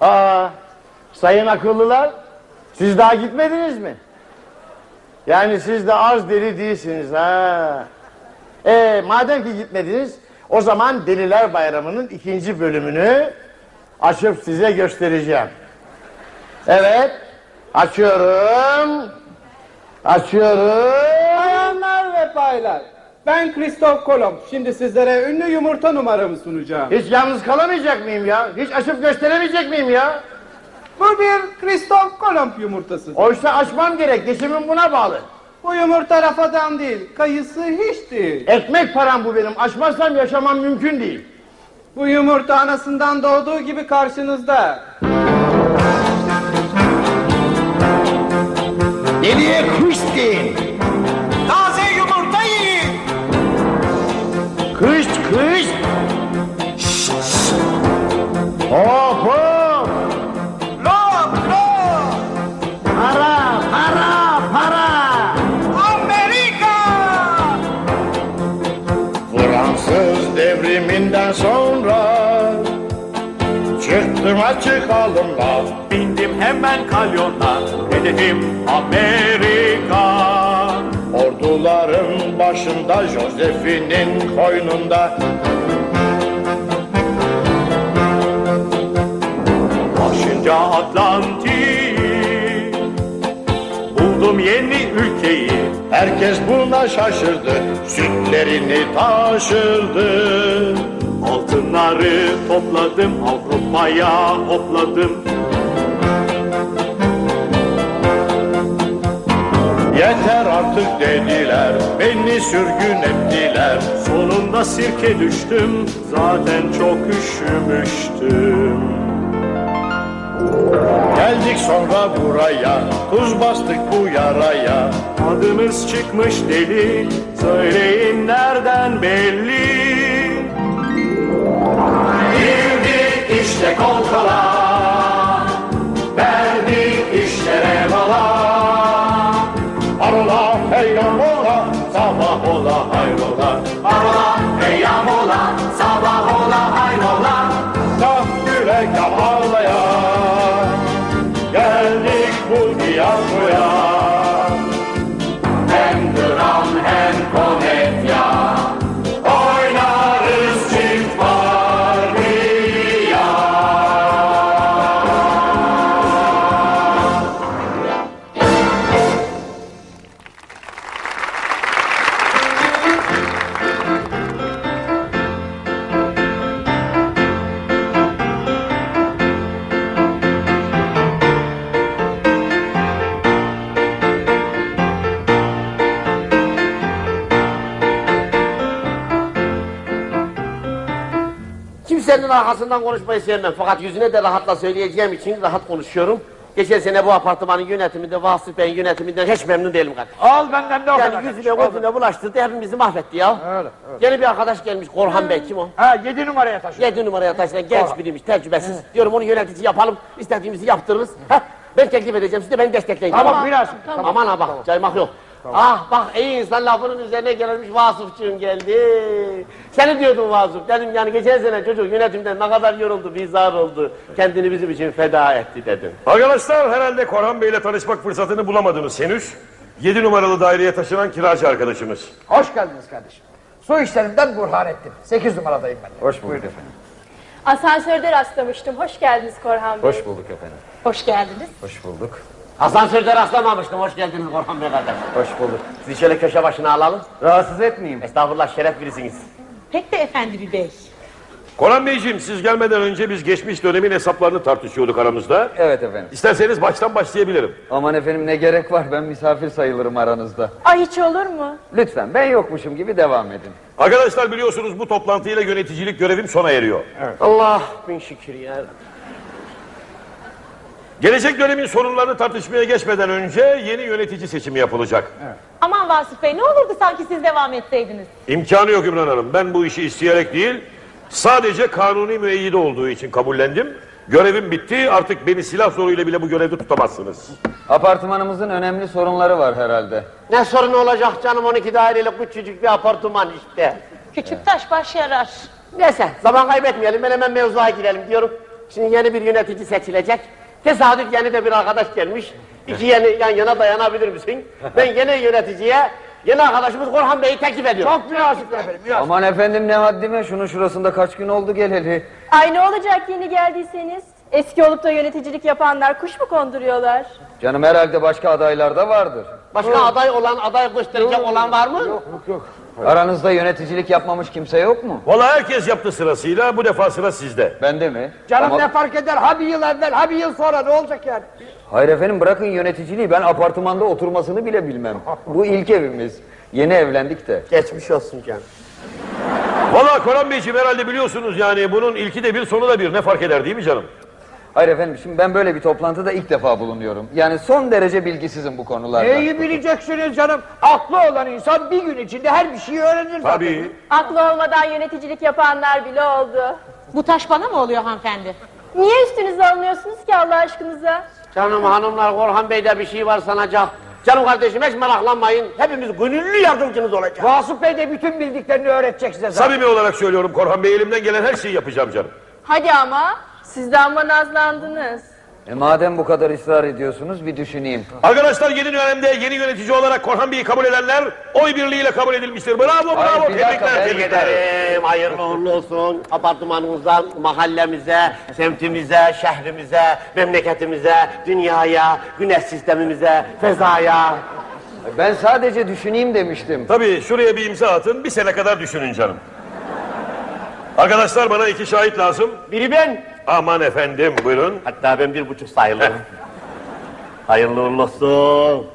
Aa, sayın akıllılar, siz daha gitmediniz mi? Yani siz de az deli değilsiniz ha. Ee, madem ki gitmediniz, o zaman Deliler Bayramı'nın ikinci bölümünü açıp size göstereceğim. Evet, açıyorum. Açıyorum. Bayanlar ve baylar, ben Christoph Kolomb. Şimdi sizlere ünlü yumurta numaramı sunacağım. Hiç yalnız kalamayacak mıyım ya? Hiç açıp gösteremeyecek miyim ya? Bu bir Christoph Kolomb yumurtası. Oysa açmam gerek, geçimim buna bağlı. Bu yumurta rafadan değil, kayısı hiç değil. Ekmek param bu benim, açmazsam yaşamam mümkün değil. Bu yumurta anasından doğduğu gibi karşınızda. Deliye kuş deyin. Kış kış. Hop hop. Lop lop. Para para para. Amerika. Fransız devriminden sonra Çıktım açık alımla Bindim hemen kalyona Hedefim Amerika Orduların başında Josephine'in koynunda. Aşınca Atlantik. Buldum yeni ülkeyi. Herkes buna şaşırdı. Sütlerini taşırdı. Altınları topladım. Avrupa'ya hopladım Yeter artık dediler Beni sürgün ettiler. Sonunda sirke düştüm Zaten çok üşümüştüm. Geldik sonra buraya Tuz bastık bu yaraya. Adımız çıkmış deli Söyleyin nereden belli? Girdik işte kolkala arkasından konuşmayı sevmem. Fakat yüzüne de rahatla söyleyeceğim için rahat konuşuyorum. Geçen sene bu apartmanın yönetiminde, Vasıf Bey'in yönetiminden hiç memnun değilim kardeşim. Al benden de o kadar. Yani yüzüne gözüne bulaştırdı, hepimizi mahvetti ya. Öyle, Yeni bir arkadaş gelmiş, Korhan Bey, kim o? Ha yedi numaraya taşıyor. Yedi numaraya taşınan genç biriymiş, tecrübesiz. Diyorum onu yönetici yapalım, istediğimizi yaptırırız. Heh, ben teklif edeceğim, siz de beni destekleyin. Tamam, biraz. Aman ha bak, caymak yok. Ah bak iyi insan lafının üzerine gelmiş Vasıfçığım geldi. Seni diyordum Vasıf. Dedim yani geçen sene çocuk yönetimden ne kadar yoruldu, bizar oldu. Kendini bizim için feda etti dedim. Arkadaşlar herhalde Korhan Bey'le tanışmak fırsatını bulamadınız henüz. 7 numaralı daireye taşınan kiracı arkadaşımız. Hoş geldiniz kardeşim. Su işlerinden Burhanettin. Sekiz numaradayım ben. Hoş bulduk efendim. Asansörde rastlamıştım. Hoş geldiniz Korhan Bey. Hoş bulduk efendim. Hoş geldiniz. Hoş bulduk. Asansörde rastlamamıştım. Hoş geldiniz Korhan Bey kardeş. Hoş bulduk. Sizi şöyle köşe başına alalım. Rahatsız etmeyeyim. Estağfurullah şeref birisiniz. Pek de efendi bir bey. Korhan Beyciğim siz gelmeden önce biz geçmiş dönemin hesaplarını tartışıyorduk aramızda. Evet efendim. İsterseniz baştan başlayabilirim. Aman efendim ne gerek var ben misafir sayılırım aranızda. Ay hiç olur mu? Lütfen ben yokmuşum gibi devam edin. Arkadaşlar biliyorsunuz bu toplantıyla yöneticilik görevim sona eriyor. Allah bin şükür ya. Gelecek dönemin sorunlarını tartışmaya geçmeden önce yeni yönetici seçimi yapılacak. Aman Vasıf Bey ne olurdu sanki siz devam etseydiniz. İmkanı yok Ümran Hanım. Ben bu işi isteyerek değil, sadece kanuni müeyyide olduğu için kabullendim. Görevim bitti, artık beni silah zoruyla bile bu görevde tutamazsınız. Apartmanımızın önemli sorunları var herhalde. Ne sorun olacak canım 12 daireli küçücük bir apartman işte. Küçük taş baş yarar. Neyse zaman kaybetmeyelim ben hemen mevzuya girelim diyorum. Şimdi yeni bir yönetici seçilecek. Tesadüf yeni de bir arkadaş gelmiş. İki yeni yan yana dayanabilir misin? Ben yeni yöneticiye yeni arkadaşımız Korhan Bey'i teklif ediyorum. Çok münasipler efendim. münasip. Aman efendim ne haddime şunun şurasında kaç gün oldu geleli. Ay ne olacak yeni geldiyseniz? Eski olup da yöneticilik yapanlar kuş mu konduruyorlar? Canım herhalde başka adaylar da vardır. Başka aday olan, aday gösterecek olan var mı? Aranızda yöneticilik yapmamış kimse yok mu? Vallahi herkes yaptı sırasıyla. Bu defa sıra sizde. Bende mi? Canım Ama- ne fark eder? Ha bir yıl evvel, ha bir yıl sonra ne olacak yani? Hayır efendim bırakın yöneticiliği ben apartmanda oturmasını bile bilmem. Bu ilk evimiz. Yeni evlendik de. Geçmiş olsun canım. Vallahi Koran Beyciğim herhalde biliyorsunuz yani bunun ilki de bir sonu da bir. Ne fark eder değil mi canım? Hayır efendim şimdi ben böyle bir toplantıda ilk defa bulunuyorum. Yani son derece bilgisizim bu konularda. Neyi bileceksiniz canım? Aklı olan insan bir gün içinde her bir şeyi öğrenir zaten. Tabii. Aklı olmadan yöneticilik yapanlar bile oldu. Bu taş bana mı oluyor hanımefendi? Niye üstünüze alınıyorsunuz ki Allah aşkınıza? Canım hanımlar Korhan Bey'de bir şey var sanacak. Canım kardeşim hiç meraklanmayın. Hepimiz gönüllü yardımcınız olacak. Vasıf Bey de bütün bildiklerini öğretecek size zaten. Samimi olarak söylüyorum Korhan Bey elimden gelen her şeyi yapacağım canım. Hadi ama siz de amma nazlandınız. E madem bu kadar ısrar ediyorsunuz bir düşüneyim. Arkadaşlar yeni dönemde yeni yönetici olarak Korhan Bey'i kabul edenler oy birliğiyle kabul edilmiştir. Bravo bravo Hayır, bir dakika, tebrikler Tebrik tebrikler. ederim. Hayırlı uğurlu olsun. Apartmanımızdan mahallemize, semtimize, şehrimize, memleketimize, dünyaya, güneş sistemimize, fezaya. Ben sadece düşüneyim demiştim. Tabii şuraya bir imza atın bir sene kadar düşünün canım. Arkadaşlar bana iki şahit lazım. Biri ben. Aman efendim buyurun. Hatta ben bir buçuk sayılırım. Hayırlı uğurlu olsun.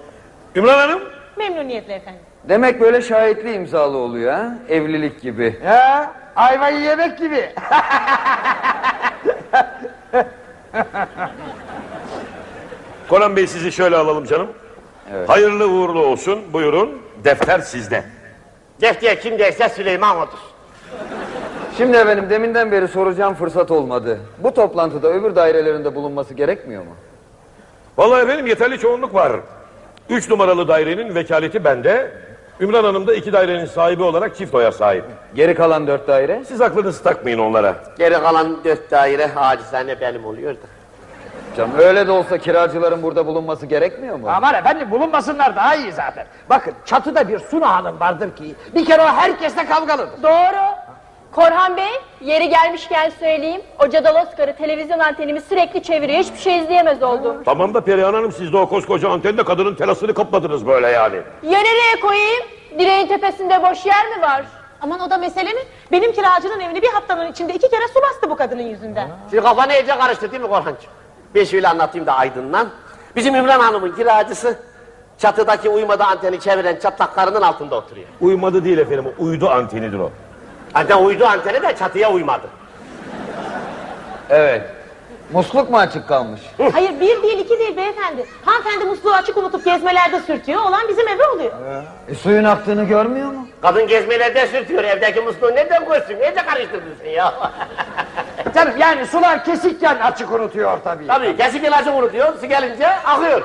Ümran Hanım. Memnuniyetle efendim. Demek böyle şahitli imzalı oluyor ha? Evlilik gibi. Ya ayvayı yemek gibi. Koran Bey sizi şöyle alalım canım. Hayırlı uğurlu olsun buyurun. Defter sizde. Defter kim derse Süleyman odur. Şimdi efendim deminden beri soracağım fırsat olmadı. Bu toplantıda öbür dairelerinde bulunması gerekmiyor mu? Vallahi efendim yeterli çoğunluk var. Üç numaralı dairenin vekaleti bende. Ümran Hanım da iki dairenin sahibi olarak çift oya sahip. Geri kalan dört daire? Siz aklınızı takmayın onlara. Geri kalan dört daire acizane benim oluyor da. Canım öyle de olsa kiracıların burada bulunması gerekmiyor mu? Aman efendim bulunmasınlar daha iyi zaten. Bakın çatıda bir Suna Hanım vardır ki bir kere o herkesle kavgalıdır. Doğru. Korhan Bey, yeri gelmişken söyleyeyim. O Cadal Oscar'ı televizyon antenimi sürekli çeviriyor. Hiçbir şey izleyemez oldum. Tamam da Perihan Hanım siz de o koskoca antende kadının telasını kapladınız böyle yani. Ya nereye koyayım? Direğin tepesinde boş yer mi var? Aman o da mesele mi? Benim kiracının evini bir haftanın içinde iki kere su bastı bu kadının yüzünden. Şimdi kafanı iyice karıştı değil mi Korhancığım? Ben şöyle anlatayım da aydınlan. Bizim Ümran Hanım'ın kiracısı çatıdaki uymadı anteni çeviren çatlak karının altında oturuyor. Uymadı değil efendim uydu antenidir o. Anten uydu anteni de çatıya uymadı. Evet. Musluk mu açık kalmış? Hayır bir değil iki değil beyefendi. Hanımefendi musluğu açık unutup gezmelerde sürtüyor. Olan bizim eve oluyor. E, suyun aktığını görmüyor mu? Kadın gezmelerde sürtüyor evdeki musluğu nereden koysun? Nece karıştırdın sen ya? Canım yani sular kesikken açık unutuyor tabii. Tabii kesik ilacı unutuyor, su gelince akıyor.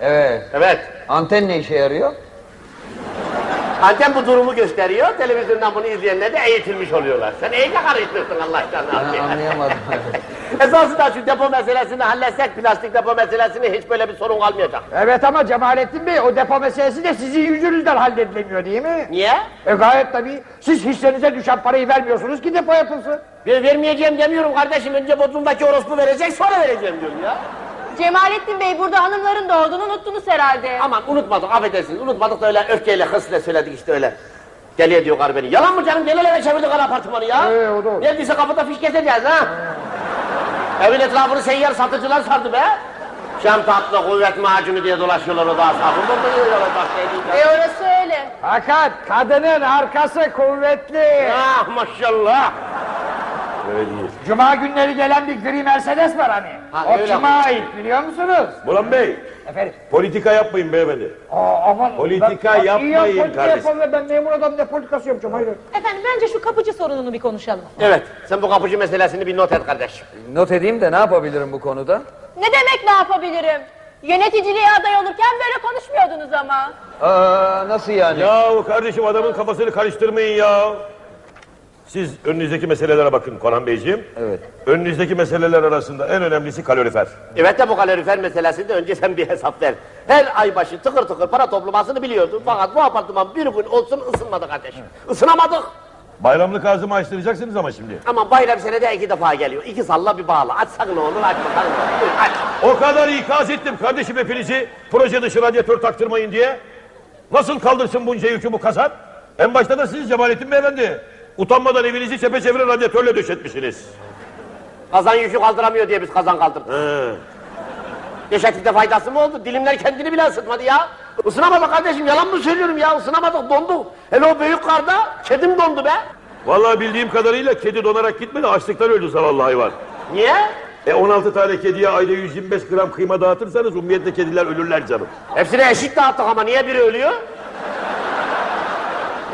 Evet. Evet. Anten ne işe yarıyor? Anten bu durumu gösteriyor, televizyondan bunu izleyenler de eğitilmiş oluyorlar. Sen iyice karıştırdın Allah aşkına. Ben anlayamadım. Esasında şu depo meselesini halletsek, plastik depo meselesini hiç böyle bir sorun kalmayacak. Evet ama Cemalettin Bey o depo meselesi de sizin yüzünüzden halledilemiyor değil mi? Niye? E gayet tabii. Siz hissenize düşen parayı vermiyorsunuz ki depo yapılsın. Ben vermeyeceğim demiyorum kardeşim. Önce Bodrum'daki orospu verecek, sonra vereceğim diyorum ya. Cemalettin Bey burada hanımların da olduğunu unuttunuz herhalde. Aman unutmadık, affedersiniz. Unutmadık da öyle öfkeyle, hırsla söyledik işte öyle. Deliye diyor karı beni. Yalan mı canım? Gel hele çevirdik al apartmanı ya. Ee, o doğru. Neredeyse kapıda fiş keseceğiz ha. Evin etrafını seyyar satıcılar sardı be. Şam tatlı kuvvet macunu diye dolaşıyorlar o da sakın durduruyorlar bak şey E orası öyle. Fakat kadının arkası kuvvetli. Ah maşallah. Öyle. Cuma günleri gelen bir gri Mercedes var hani. Ha, o kime ait biliyor musunuz? Burhan Bey Efendim. politika yapmayın beyefendi. Aa, aman. Politika Ben- yapmayın ya, politika kardeşim. yapalım. Ben memur adam ne politikası yapacağım hayır. Efendim bence şu kapıcı sorununu bir konuşalım. Evet sen bu kapıcı meselesini bir not et kardeş. Not edeyim de ne yapabilirim bu konuda? Ne demek ne yapabilirim? Yöneticiliğe aday olurken böyle konuşmuyordunuz ama. Aa, nasıl yani? Ya kardeşim adamın kafasını karıştırmayın ya. Siz önünüzdeki meselelere bakın Konan Beyciğim. Evet. Önünüzdeki meseleler arasında en önemlisi kalorifer. Evet de bu kalorifer meselesinde önce sen bir hesap ver. Her ay başı tıkır tıkır para toplamasını biliyordun. Fakat bu apartman bir gün olsun ısınmadı kardeşim. Isınamadık. Bayramlık ağzımı açtıracaksınız ama şimdi. Ama bayram senede iki defa geliyor. İki salla bir bağla. Açsak ne olur. Buyur, aç. O kadar ikaz ettim kardeşim hepinizi proje dışı radyatör taktırmayın diye. Nasıl kaldırsın bunca yükü bu kasap? En başta da siz Cemalettin Beyefendi. Utanmadan evinizi çepeçevre radyatörle döşetmişsiniz. Kazan yükü kaldıramıyor diye biz kazan kaldırdık. He. Döşeklikte faydası mı oldu? Dilimler kendini bile ısıtmadı ya. Isınamadık kardeşim yalan mı söylüyorum ya ısınamadık donduk. Hele o büyük karda kedim dondu be. Vallahi bildiğim kadarıyla kedi donarak gitmedi açlıktan öldü zavallı hayvan. Niye? E 16 tane kediye ayda 125 gram kıyma dağıtırsanız ummiyetle kediler ölürler canım. Hepsine eşit dağıttık ama niye biri ölüyor?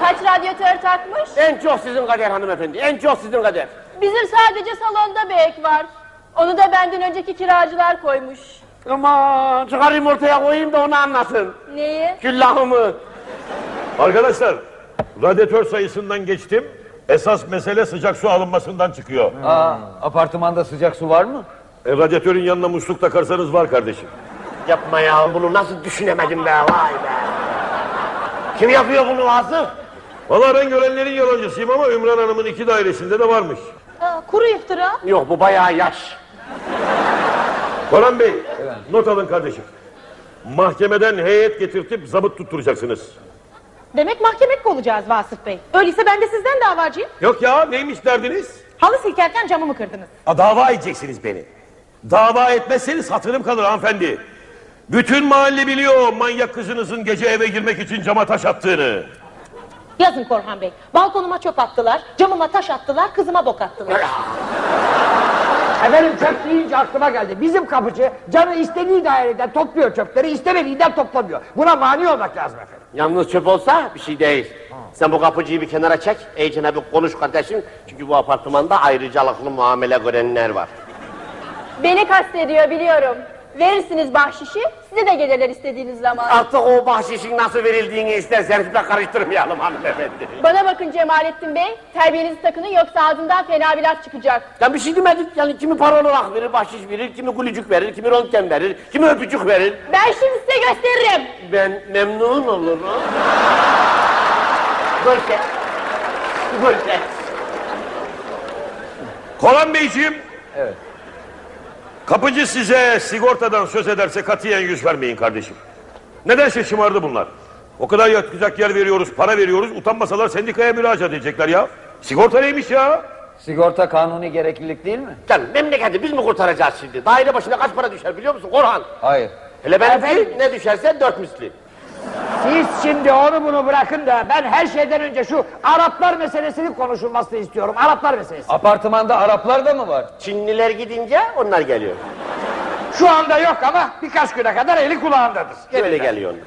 Kaç radyatör takmış? En çok sizin kader hanımefendi en çok sizin kader. Bizim sadece salonda bir ek var. Onu da benden önceki kiracılar koymuş. Aman çıkarayım ortaya koyayım da onu anlasın. Neyi? Küllahımı. Arkadaşlar radyatör sayısından geçtim. Esas mesele sıcak su alınmasından çıkıyor. Aa, apartmanda sıcak su var mı? E, radyatörün yanına musluk takarsanız var kardeşim. Yapma ya bunu nasıl düşünemedim be vay be. Kim yapıyor bunu Vasıf? Vallahi ben görenlerin yalancısıyım ama Ümran Hanım'ın iki dairesinde de varmış. Aa, kuru iftira. Yok bu bayağı yaş. Koran Bey, not alın kardeşim. Mahkemeden heyet getirtip zabıt tutturacaksınız. Demek mahkemek olacağız Vasıf Bey. Öyleyse ben de sizden davacıyım. Yok ya, neymiş derdiniz? Halı silkerken camımı kırdınız. A, dava edeceksiniz beni. Dava etmezseniz hatırım kalır hanımefendi. Bütün mahalle biliyor manyak kızınızın gece eve girmek için cama taş attığını. Yazın Korhan Bey. Balkonuma çöp attılar, camıma taş attılar, kızıma bok attılar. Efendim çöp deyince aklıma geldi. Bizim kapıcı canı istediği daireden topluyor çöpleri, istemediğinden toplamıyor. Buna mani olmak lazım efendim. Yalnız çöp olsa bir şey değil. Sen bu kapıcıyı bir kenara çek. İyicene bir konuş kardeşim. Çünkü bu apartmanda ayrıcalıklı muamele görenler var. Beni kastediyor biliyorum. Verirsiniz bahşişi, size de gelirler istediğiniz zaman. Artık o bahşişin nasıl verildiğini isterseniz de karıştırmayalım hanımefendi. Bana bakın Cemalettin Bey, terbiyenizi takının yoksa ağzından fena bir laf çıkacak. Ya bir şey demedik yani kimi para olarak verir, bahşiş verir, kimi gülücük verir, kimi röntgen verir, kimi öpücük verir. Ben şimdi size gösteririm. Ben memnun olurum. Görse. Görse. Koran Beyciğim. Evet. Kapıcı size sigortadan söz ederse katiyen yüz vermeyin kardeşim. Nedense şımardı bunlar. O kadar yatacak yer veriyoruz, para veriyoruz. Utanmasalar sendikaya müracaat edecekler ya. Sigorta neymiş ya? Sigorta kanuni gereklilik değil mi? Canım memleketi biz mi kurtaracağız şimdi? Daire başına kaç para düşer biliyor musun Korhan? Hayır. Hele benimki ne düşerse dört misli. Siz şimdi onu bunu bırakın da ben her şeyden önce şu Araplar meselesini konuşulmasını istiyorum. Araplar meselesi. Apartmanda Araplar da mı var? Çinliler gidince onlar geliyor. Şu anda yok ama birkaç güne kadar eli kulağındadır. Öyle geliyor onlar.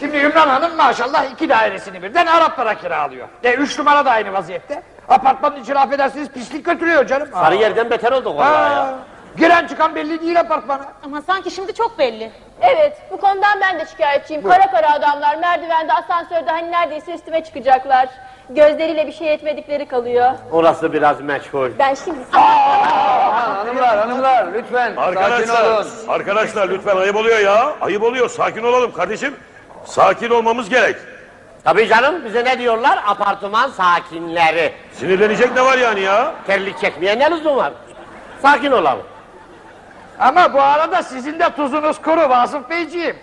Şimdi Ümran Hanım maşallah iki dairesini birden Araplara kiralıyor. E üç numara da aynı vaziyette. Apartmanın içine affedersiniz pislik götürüyor canım. Sarı yerden beter olduk vallahi Aa, ya. Giren çıkan belli değil apartmana. Ama sanki şimdi çok belli. Evet, bu konudan ben de şikayetçiyim. Kara kara adamlar merdivende, asansörde hani neredeyse üstüme çıkacaklar. Gözleriyle bir şey etmedikleri kalıyor. Orası biraz meçhul. Ben şimdi... Hanımlar, hanımlar lütfen sakin Arkadaşlar, olun. arkadaşlar lütfen ayıp oluyor ya. Ayıp oluyor. Sakin olalım kardeşim. Sakin olmamız gerek. Tabii canım bize ne diyorlar? Apartman sakinleri. Sinirlenecek ne var yani ya? Terlik çekmeye ne lüzum var? Sakin olalım. Ama bu arada sizin de tuzunuz kuru Vasıf Beyciğim.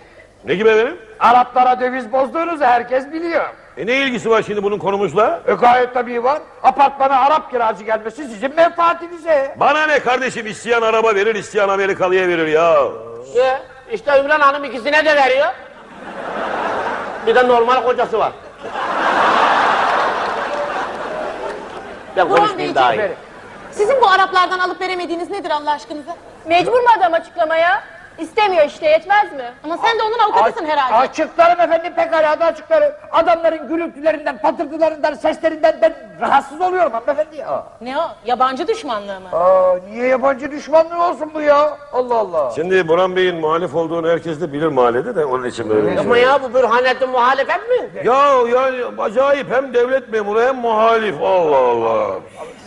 Ne gibi efendim? Araplara döviz bozduğunuzu herkes biliyor. E ne ilgisi var şimdi bunun konumuzla? E gayet tabii var. Apartmana Arap kiracı gelmesi sizin menfaatinize. Bana ne kardeşim isteyen araba verir, isteyen Amerikalıya verir ya. Ya, işte Ümran Hanım ikisine de veriyor. Bir de normal kocası var. Ben konuşmayayım daha iyi. Sizin bu Araplardan alıp veremediğiniz nedir Allah aşkınıza? Mecbur mu adam açıklamaya? İstemiyor işte yetmez mi? Ama sen de onun avukatısın herhalde. Açıklarım efendim pekala da açıklarım. Adamların gürültülerinden, patırtılarından, seslerinden ben rahatsız oluyorum hanımefendi ya. Ne o? Yabancı düşmanlığı mı? Aa, niye yabancı düşmanlığı olsun bu ya? Allah Allah. Şimdi Burhan Bey'in muhalif olduğunu herkes de bilir mahallede de onun için böyle. bir şey. Ama ya bu Bürhanettin muhalefet mi? Ya yani acayip hem devlet memuru hem muhalif. Allah Allah.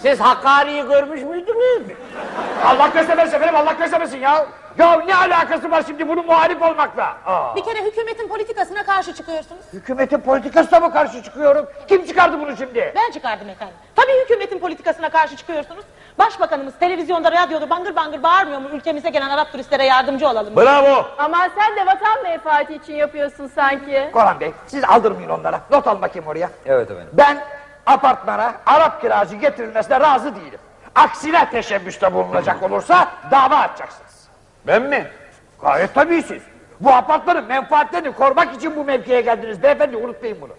Siz Hakkari'yi görmüş müydünüz? Allah göstermesin efendim Allah göstermesin ya. Ya ne alakası var şimdi bunun muhalif olmakla? Aa. Bir kere hükümetin politikasına karşı çıkıyorsunuz. Hükümetin politikasına mı karşı çıkıyorum? Kim çıkardı bunu şimdi? Ben çıkardım efendim. Tabii hükümetin politikasına karşı çıkıyorsunuz. Başbakanımız televizyonda, radyoda bangır bangır bağırmıyor mu? Ülkemize gelen Arap turistlere yardımcı olalım. Bravo. Ama sen de vatan menfaati için yapıyorsun sanki. Korhan Bey siz aldırmayın onlara. Not al bakayım oraya. Evet efendim. Ben apartmana Arap kiracı getirilmesine razı değilim. Aksine teşebbüste bulunacak olursa dava açacaksınız. Ben mi? Gayet tabii siz. Bu apartmanın menfaatlerini korumak için bu mevkiye geldiniz beyefendi unutmayın bunu.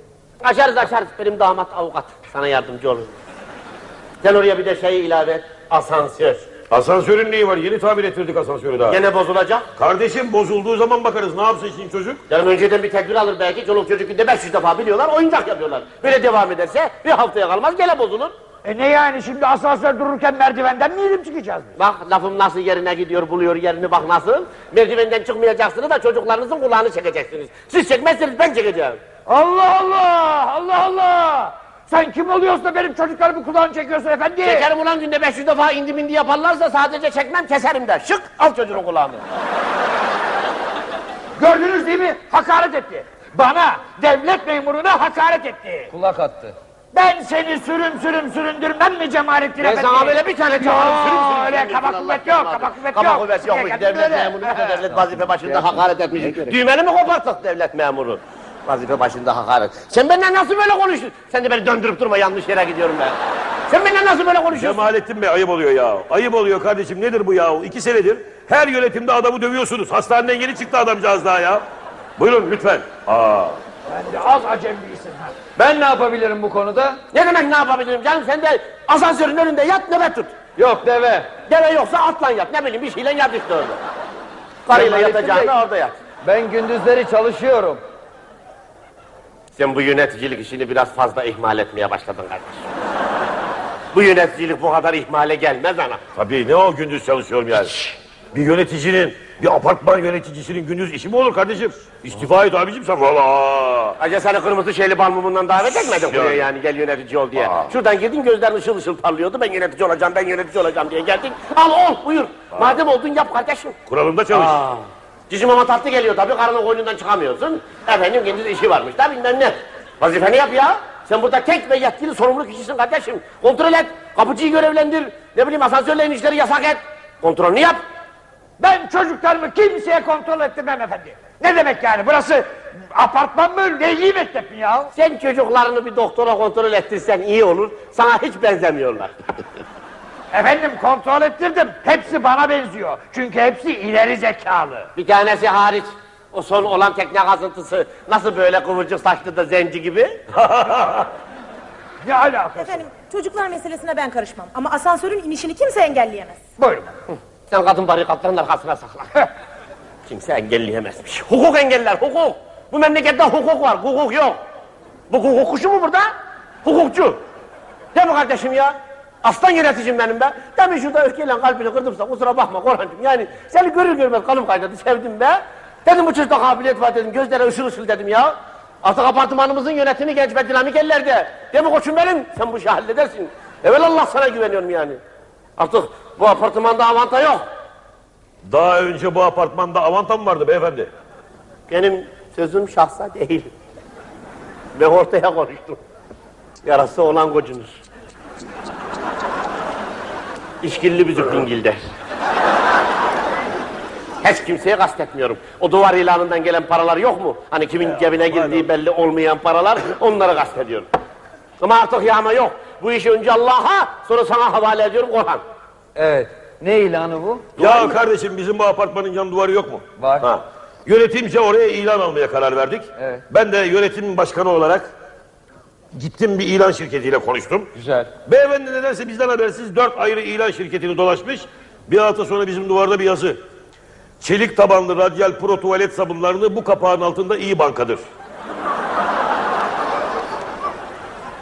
Açarız açarız. Benim damat avukat. Sana yardımcı olur. Sen oraya bir de şeyi ilave et. Asansör. Asansörün neyi var? Yeni tamir ettirdik asansörü daha. Gene bozulacak. Kardeşim bozulduğu zaman bakarız. Ne yapsın şimdi çocuk? Yani önceden bir tedbir alır belki. Çoluk çocuk günde 500 defa biliyorlar. Oyuncak yapıyorlar. Böyle devam ederse bir haftaya kalmaz gene bozulur. E ne yani şimdi asansör dururken merdivenden mi inip çıkacağız biz? Bak lafım nasıl yerine gidiyor buluyor yerini bak nasıl. Merdivenden çıkmayacaksınız da çocuklarınızın kulağını çekeceksiniz. Siz çekmezseniz ben çekeceğim. Allah Allah! Allah Allah! Sen kim oluyorsun da benim çocuklarımın kulağını çekiyorsun efendi? Çekerim ulan günde 500 defa indi bindi yaparlarsa sadece çekmem keserim de. Şık al çocuğun kulağını. Gördünüz değil mi? Hakaret etti. Bana, devlet memuruna hakaret etti. Kulak attı. Ben seni sürüm sürüm süründürmem mi Cemalettin Ben Efendi? sana böyle bir tane çağırırım. Sürüm sürüm öyle kaba kuvvet yok, kaba kuvvet Kaba yok. kuvvet yok. Memleket Devlet memuru devlet vazife başında hakaret etmiş. Düğmeni mi koparttık devlet memuru? Vazife başında hakaret. Sen benimle nasıl böyle konuştun? Sen de beni döndürüp durma yanlış yere gidiyorum ben. Sen benimle nasıl böyle konuşuyorsun? Cemalettin Bey ayıp oluyor ya. Ayıp oluyor kardeşim. Nedir bu ya? İki senedir her yönetimde adamı dövüyorsunuz. Hastaneden yeni çıktı adamcağız daha ya. Buyurun lütfen. Aa. Sen de az acemlisin ha. Ben ne yapabilirim bu konuda? Ne demek ne yapabilirim canım? Sen de asansörün önünde yat nöbet tut. Yok deve. Deve yoksa atlan yat. Ne bileyim bir şeyle yat işte orada. Karıyla Cemalettin yatacağına Bey. orada yat. Ben gündüzleri çalışıyorum. Sen bu yöneticilik işini biraz fazla ihmal etmeye başladın kardeşim. Bu yöneticilik bu kadar ihmale gelmez ana. Tabii ne o gündüz çalışıyorum yani. Bir yöneticinin, bir apartman yöneticisinin gündüz işi mi olur kardeşim? İstifa et abicim sen valla. Acaba seni kırmızı şeyli balmumundan davet etmedim buraya Yani. yani gel yönetici ol diye. Aa. Şuradan girdin gözlerin ışıl ışıl parlıyordu. Ben yönetici olacağım, ben yönetici olacağım diye geldin. Al ol buyur. Madem oldun yap kardeşim. Kuralımda çalış. Aa. Cicim ama tatlı geliyor tabii karının koynundan çıkamıyorsun. Efendim gündüz işi varmış da bilmem ne. Vazifeni yap ya. Sen burada tek ve yetkili sorumlu kişisin kardeşim. Kontrol et. Kapıcıyı görevlendir. Ne bileyim asansörle inişleri yasak et. Kontrolünü yap. Ben çocuklarımı kimseye kontrol ettirmem efendi. Ne demek yani burası apartman mı veli mektep mi ya? Sen çocuklarını bir doktora kontrol ettirsen iyi olur. Sana hiç benzemiyorlar. Efendim kontrol ettirdim. Hepsi bana benziyor. Çünkü hepsi ileri zekalı. Bir tanesi hariç. O son olan tekne kazıntısı nasıl böyle kıvırcık saçlı da zenci gibi? Ne alakası? Efendim çocuklar meselesine ben karışmam. Ama asansörün inişini kimse engelleyemez. Buyurun. Sen kadın barikatların arkasına sakla. Kimse engelleyemezmiş. Hukuk engeller, hukuk. Bu memlekette hukuk var, hukuk yok. Bu hukuk kuşu mu burada? Hukukçu. Değil mi kardeşim ya? Aslan yöneticim benim be. Demin şurada öfkeyle kalbini kırdımsa kusura bakma Korhan'cığım. Yani seni görür görmez kanım kaynadı, sevdim be. Dedim bu çocukta kabiliyet var dedim, gözleri ışıl ışıl dedim ya. Artık apartmanımızın yönetimi genç ve dinamik ellerde. Değil mi koçum benim? Sen bu işi halledersin. Evvel Allah sana güveniyorum yani. Artık bu apartmanda avanta yok. Daha önce bu apartmanda avanta mı vardı beyefendi? Benim sözüm şahsa değil. Ben ortaya konuştum. Yarası olan gocunur. İşkilli büzük dingilde. Hiç kimseye kastetmiyorum. O duvar ilanından gelen paralar yok mu? Hani kimin cebine girdiği belli olmayan paralar, onları kastediyorum. Ama artık yağma yok. Bu işi önce Allah'a, sonra sana havale ediyorum Korhan. Evet. Ne ilanı bu? Ya kardeşim bizim bu apartmanın yan duvarı yok mu? Var. Ha. Yönetimce oraya ilan almaya karar verdik. Evet. Ben de yönetim başkanı olarak gittim bir ilan şirketiyle konuştum. Güzel. Beyefendi nedense bizden habersiz dört ayrı ilan şirketini dolaşmış. Bir hafta sonra bizim duvarda bir yazı. Çelik tabanlı radyal pro tuvalet sabunlarını bu kapağın altında iyi bankadır.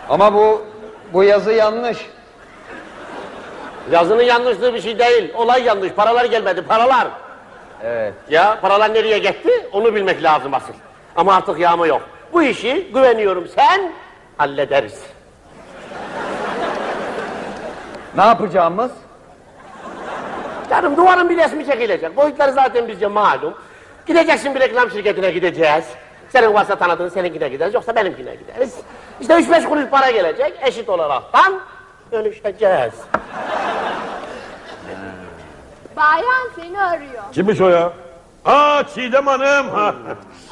Ama bu bu yazı yanlış. Yazının yanlışlığı bir şey değil. Olay yanlış. Paralar gelmedi. Paralar. Evet. Ya paralar nereye gitti? Onu bilmek lazım asıl. Ama artık yağma yok. Bu işi güveniyorum sen hallederiz. Ne yapacağımız? Canım duvarın bir resmi çekilecek. Boyutları zaten bizce malum. Gideceksin bir reklam şirketine gideceğiz. Senin varsa tanıdığın seninkine gideriz yoksa benimkine gideriz. İşte üç beş kuruş para gelecek eşit olaraktan bölüşeceğiz. Bayan seni arıyor. Kimmiş o ya? Aa Çiğdem Hanım. Ha.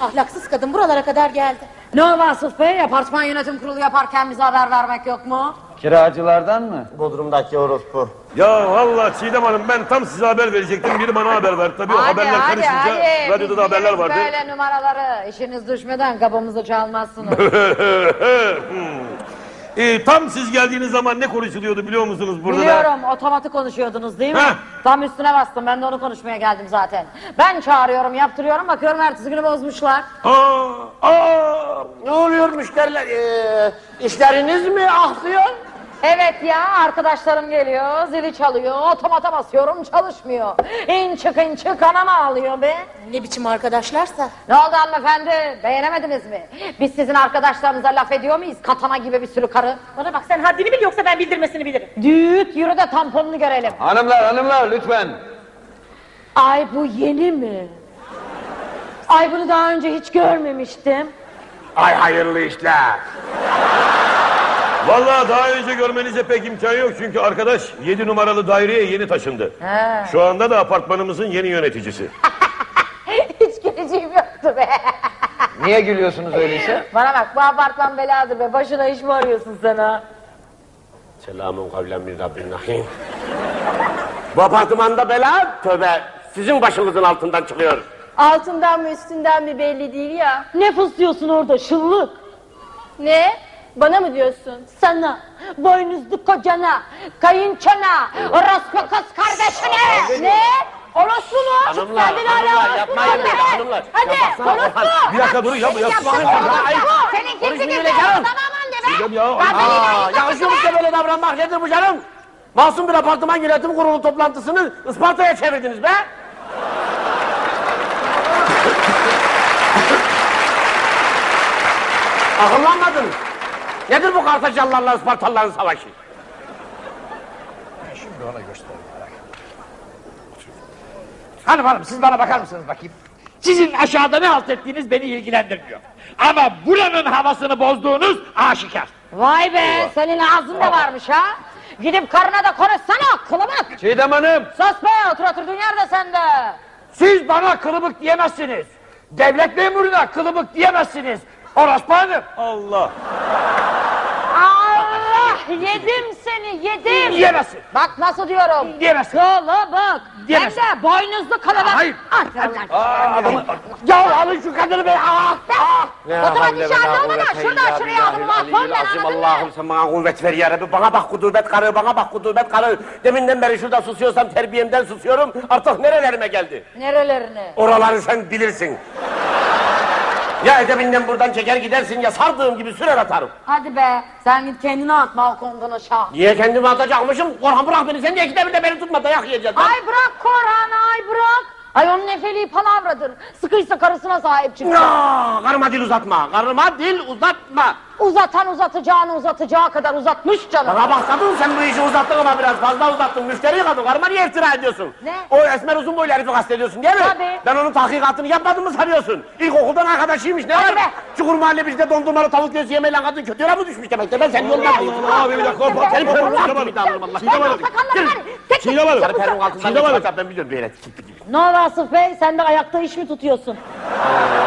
Ahlaksız kadın buralara kadar geldi. Ne o Vasıf Bey? Apartman yönetim kurulu yaparken bize haber vermek yok mu? Kiracılardan mı? Bodrum'daki orospu. Ya vallahi Çiğdem Hanım ben tam size haber verecektim. Biri bana haber verdi. Tabii o haberler karışınca radyoda da haberler vardı. Böyle numaraları işiniz düşmeden kapımızı çalmazsınız. Ee, tam siz geldiğiniz zaman ne konuşuluyordu biliyor musunuz burada da? Biliyorum otomatik konuşuyordunuz değil mi? Heh. Tam üstüne bastım ben de onu konuşmaya geldim zaten. Ben çağırıyorum yaptırıyorum bakıyorum ertesi günü bozmuşlar. Aa, aa, Ne oluyor müşteriler? Ee, işleriniz mi aksıyor? Evet ya arkadaşlarım geliyor zili çalıyor otomata basıyorum çalışmıyor. İn çık in çık anam ağlıyor be. Ne biçim arkadaşlarsa. Ne oldu hanımefendi beğenemediniz mi? Biz sizin arkadaşlarınıza laf ediyor muyuz? Katana gibi bir sürü karı. Bana bak sen haddini bil yoksa ben bildirmesini bilirim. Düğüt yürü de tamponunu görelim. Hanımlar hanımlar lütfen. Ay bu yeni mi? Ay bunu daha önce hiç görmemiştim. Ay hayırlı işler. Vallahi daha önce görmenize pek imkan yok. Çünkü arkadaş 7 numaralı daireye yeni taşındı. He. Şu anda da apartmanımızın yeni yöneticisi. Hiç geleceğim yoktu be. Niye gülüyorsunuz öyleyse? Bana bak bu apartman beladır be. Başına iş mi arıyorsun sana? Selamun kavlen min Rabbin rahim. Bu apartmanda bela tövbe sizin başınızın altından çıkıyor. Altından mı üstünden mi belli değil ya. Ne fıslıyorsun orada şıllık? Ne? Bana mı diyorsun? Sana, boynuzlu kocana, kayınçana, orospu kız kardeşine. Ne? Orospu mu? Hanımlar, Sen beni hala hanımlar, orospu yapmayın mu? böyle, hanımlar. Hadi, orospu. Orhan, bir dakika durun ya, bu yapmayın. Yapsın, Ya, ay, orospu. Senin konuşmayın kimsin canım. Tamam de be. Çiğdem ya, Aa, yayınladım yakışıyor mu be. size böyle davranmak nedir bu canım? Masum bir apartman yönetim kurulu toplantısını Isparta'ya çevirdiniz be. Akıllanmadınız. Nedir bu Kartacallarla Ispartalıların savaşı? Hanım hanım siz bana bakar mısınız bakayım? Sizin aşağıda ne halt ettiğiniz beni ilgilendirmiyor. Ama buranın havasını bozduğunuz aşikar. Vay be, senin ağzın da varmış ha. Gidip karına da konuşsana, kılıbık. Çiğdem Hanım. Sus be, otur oturduğun yerde sen de. Siz bana kılıbık diyemezsiniz. Devlet memuruna kılıbık diyemezsiniz. Orospu hanım. Allah. Allah, yedim seni, yedim. Diyemezsin. Bak nasıl diyorum. Diyemezsin. Kılıbık. Hem Diyemezsin. de boynuzlu kılıbık. Hayır. Aferin lan. Ya alın şu kadını be. Ah, ah. Oturma dışarıda olmadan şuradan şuraya adımı mahvolma anladın mı? Allah'ım sen bana kuvvet ver ya Rabbi. Bana bak kudubet karı, bana bak kudubet karı. Deminden beri şurada susuyorsam terbiyemden susuyorum. Artık nerelerime geldi? Nerelerini? Oraları sen bilirsin. Ya edebinden buradan çeker gidersin ya sardığım gibi sürer atarım. Hadi be, sen git kendini at balkondan aşağı. Niye kendimi atacakmışım? Korhan bırak beni sen niye ikide bir de beni tutma dayak yiyeceğiz. lan. Ay bırak Korhan, ay bırak. Ay onun nefeli palavradır. Sıkıysa karısına sahip çıksın. Ya, karıma dil uzatma. Karıma dil uzatma. Uzatan uzatacağını uzatacağı kadar uzatmış canım. Bana bak kadın sen bu işi uzattın ama biraz fazla uzattın. Müşteri kadın. Karıma niye iftira ediyorsun? Ne? O esmer uzun boylu herifi kastediyorsun değil mi? Tabii. Ben onun tahkikatını yapmadım mı sanıyorsun? İlkokuldan arkadaşıymış ne Hadi var? be. Çukur mahalle bizde dondurmalı tavuk göğsü yemeyle kadın kötü yola mı düşmüş demektir? Ben senin yolundan değilim. Allah abi bir dakika hop hop. Seni Hop, perun hop, Hanım. gibi davranırım Allah. Çiğdem Hanım. Çiğdem Hanım. Seni perun altından Çiğdem Hanım. geçmezsem ben biliyorum böyle. Ne oldu Asif Bey? Sen de ayakta iş mi tutuyorsun?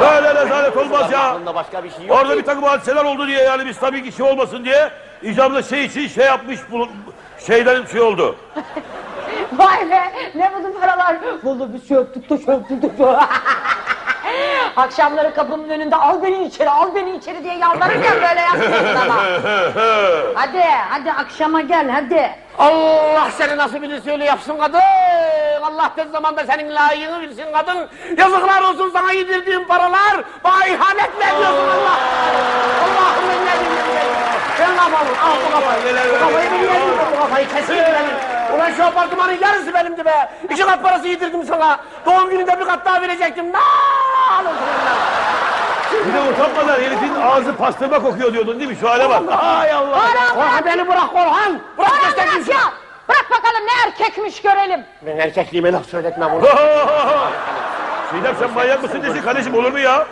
Böyle rezalet olmaz ya. Aklında başka bir şey yok. Orada bir takım hadiseler oldu diye yani biz tabii ki şey olmasın diye icablı şey için şey yapmış bu şeyden şey oldu. Vay be ne buldun paralar? Vallahi biz çöktük de çöktük de çöktük. Akşamları kapımın önünde al beni içeri, al beni içeri diye yalvarırken böyle yapmıyorsun ama. Hadi, hadi akşama gel hadi. Allah seni nasibini öyle yapsın kadın. Allah tez zamanda senin layığını bilsin kadın. Yazıklar olsun sana yedirdiğim paralar. Bana ihanet mi ediyorsun Allah? Allah'ım ben ne diyeyim? Ben ne yapalım? Al bu kafayı. Bu kafayı ben yedim. Bu kafayı kesin benim. Ulan şu apartmanın yarısı benimdi be. İki kat parası yedirdim sana. Doğum gününde bir kat daha verecektim. Ne olursun Bir de utanmadan herifin ağzı pastırma kokuyor diyordun değil mi? Şu hale bak. Ay Allah. Korhan beni bırak Korhan. Bırak Bırak, göstereyim bırak ya. Bırak bakalım ne erkekmiş görelim. Ben erkekliğime laf söyletmem bunu. Çiğdem sen manyak mısın desin kardeşim olur mu ya?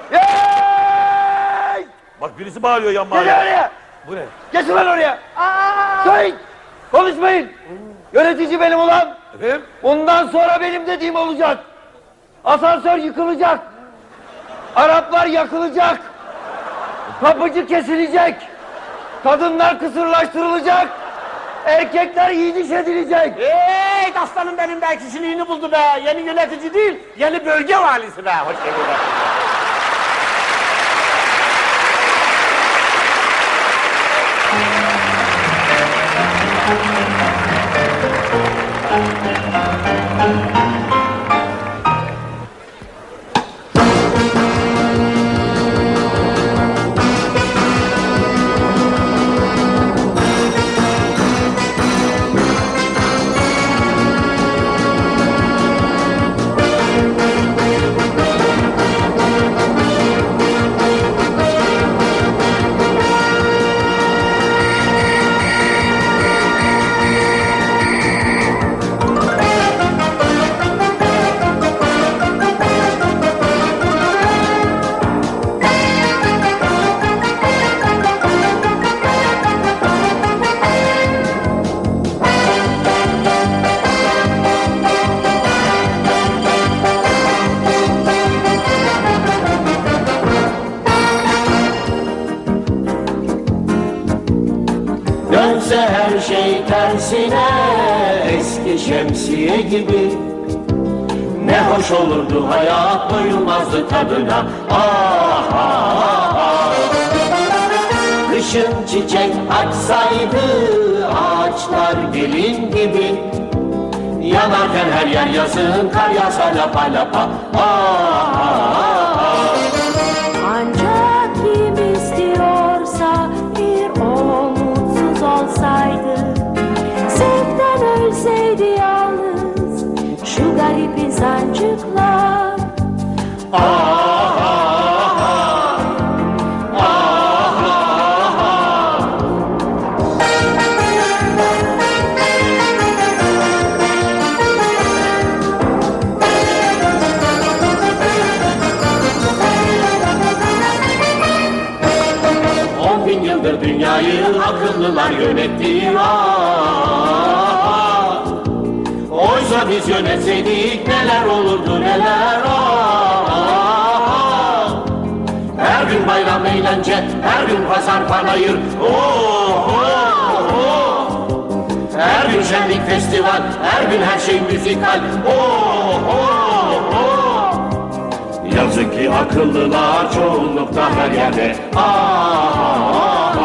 Bak birisi bağırıyor yan mahallede. oraya. Bu ne? Geçin lan oraya. Söyleyin. Konuşmayın. Yönetici benim ulan. Efendim? Bundan sonra benim dediğim olacak. Asansör yıkılacak. Araplar yakılacak. Kapıcı kesilecek. Kadınlar kısırlaştırılacak. Erkekler yiğidiş edilecek. Hey aslanım benim be kişiliğini buldu be. Yeni yönetici değil, yeni bölge valisi be. Hoş geldin gibi. Ne hoş olurdu hayat doyulmazdı tadına. Ah, ah, ah. Kışın çiçek açsaydı ağaçlar gelin gibi. Yanarken her yer yazın kar yağsa lapa lapa. Ah, ah, yıldır dünyayı akıllılar yönetti ah. Oysa biz yönetseydik neler olurdu neler ah. Her gün bayram eğlence, her gün pazar panayır oh, oh, oh. Her gün şenlik festival, her gün her şey müzikal oh, oh. Yazık ki akıllılar çoğunlukta her yerde ah.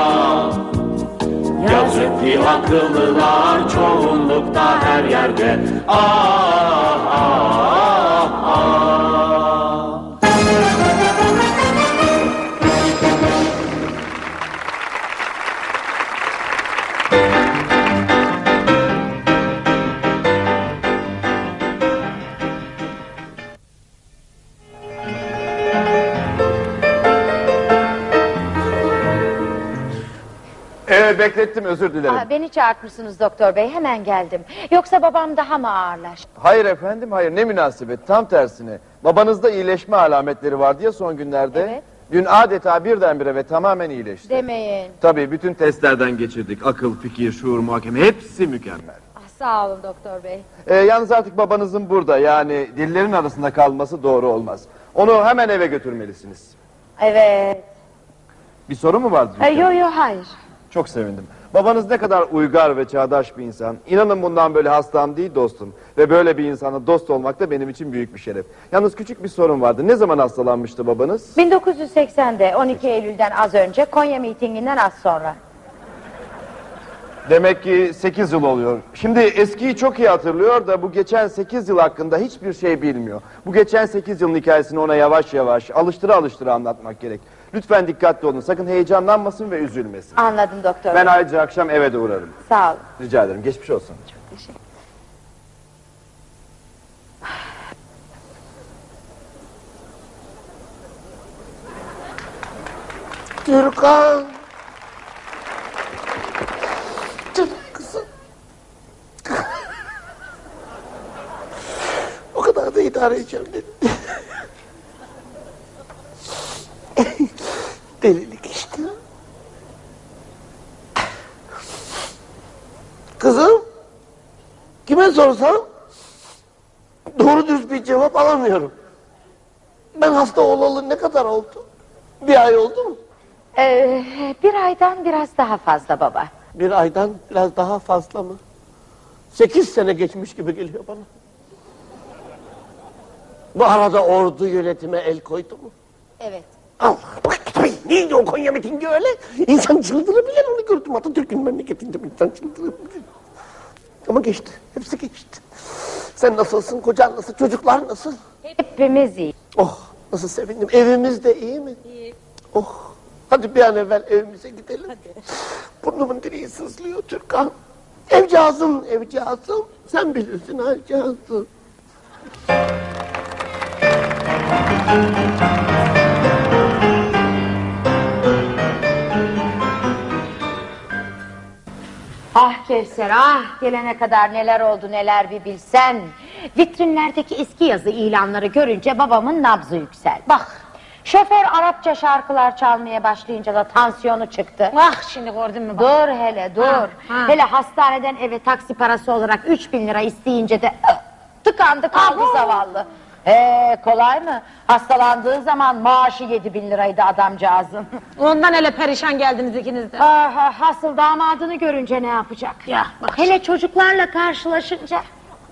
Yazık ki akıllılar çoğunlukta her yerde ah. Beklettim özür dilerim. Aa, beni çağırtmışsınız doktor bey hemen geldim. Yoksa babam daha mı ağırlaştı? Hayır efendim hayır ne münasebet tam tersine. Babanızda iyileşme alametleri vardı ya son günlerde. Evet. Dün adeta birdenbire ve tamamen iyileşti. Demeyin. Tabii bütün testlerden geçirdik. Akıl, fikir, şuur, muhakeme hepsi mükemmel. Ah, sağ olun doktor bey. Ee, yalnız artık babanızın burada yani dillerin arasında kalması doğru olmaz. Onu hemen eve götürmelisiniz. Evet. Bir sorun mu vardı? Ee, yo yo hayır. Çok sevindim. Babanız ne kadar uygar ve çağdaş bir insan. İnanın bundan böyle hastam değil dostum. Ve böyle bir insana dost olmak da benim için büyük bir şeref. Yalnız küçük bir sorun vardı. Ne zaman hastalanmıştı babanız? 1980'de 12 Eylül'den az önce Konya mitinginden az sonra. Demek ki 8 yıl oluyor. Şimdi eskiyi çok iyi hatırlıyor da bu geçen 8 yıl hakkında hiçbir şey bilmiyor. Bu geçen 8 yılın hikayesini ona yavaş yavaş, alıştıra alıştıra anlatmak gerek. Lütfen dikkatli olun. Sakın heyecanlanmasın ve üzülmesin. Anladım doktor. Ben ayrıca akşam eve de uğrarım. Sağ ol. Rica ederim. Geçmiş olsun. Teşekkür Türkan. Canım kızım. o kadar da idare edeceğim dedim. Delilik işte. Kızım, kime sorsam doğru düz bir cevap alamıyorum. Ben hasta olalı ne kadar oldu? Bir ay oldu mu? Ee, bir aydan biraz daha fazla baba. Bir aydan biraz daha fazla mı? Sekiz sene geçmiş gibi geliyor bana. Bu arada ordu yönetime el koydu mu? Evet. Allah bak neydi o Konya mitingi öyle? İnsan çıldırabilir onu gördüm Atatürk'ün memleketinde insan çıldırabilir. Ama geçti. Hepsi geçti. Sen nasılsın? Kocan nasıl? Çocuklar nasıl? Hepimiz iyi. Oh nasıl sevindim. Evimiz de iyi mi? İyi. Oh hadi bir an evvel evimize gidelim. Hadi. Burnumun direği sızlıyor Türkan. Evcağızım, evcağızım. Sen bilirsin evcağızım. Ah Kevser ah gelene kadar neler oldu neler bir bilsen. Vitrinlerdeki eski yazı ilanları görünce babamın nabzı yükseldi. Bak şoför Arapça şarkılar çalmaya başlayınca da tansiyonu çıktı. Ah şimdi gördün mü bak. Dur hele dur. Ha, ha. Hele hastaneden eve taksi parası olarak 3000 lira isteyince de tıkandı kaldı zavallı. Ee, kolay mı? Hastalandığı zaman maaşı 7000 liraydı adamcağızın. Ondan hele perişan geldiniz ikiniz de. Ah, ah, hasıl damadını görünce ne yapacak? Ya bak. Hele çocuklarla karşılaşınca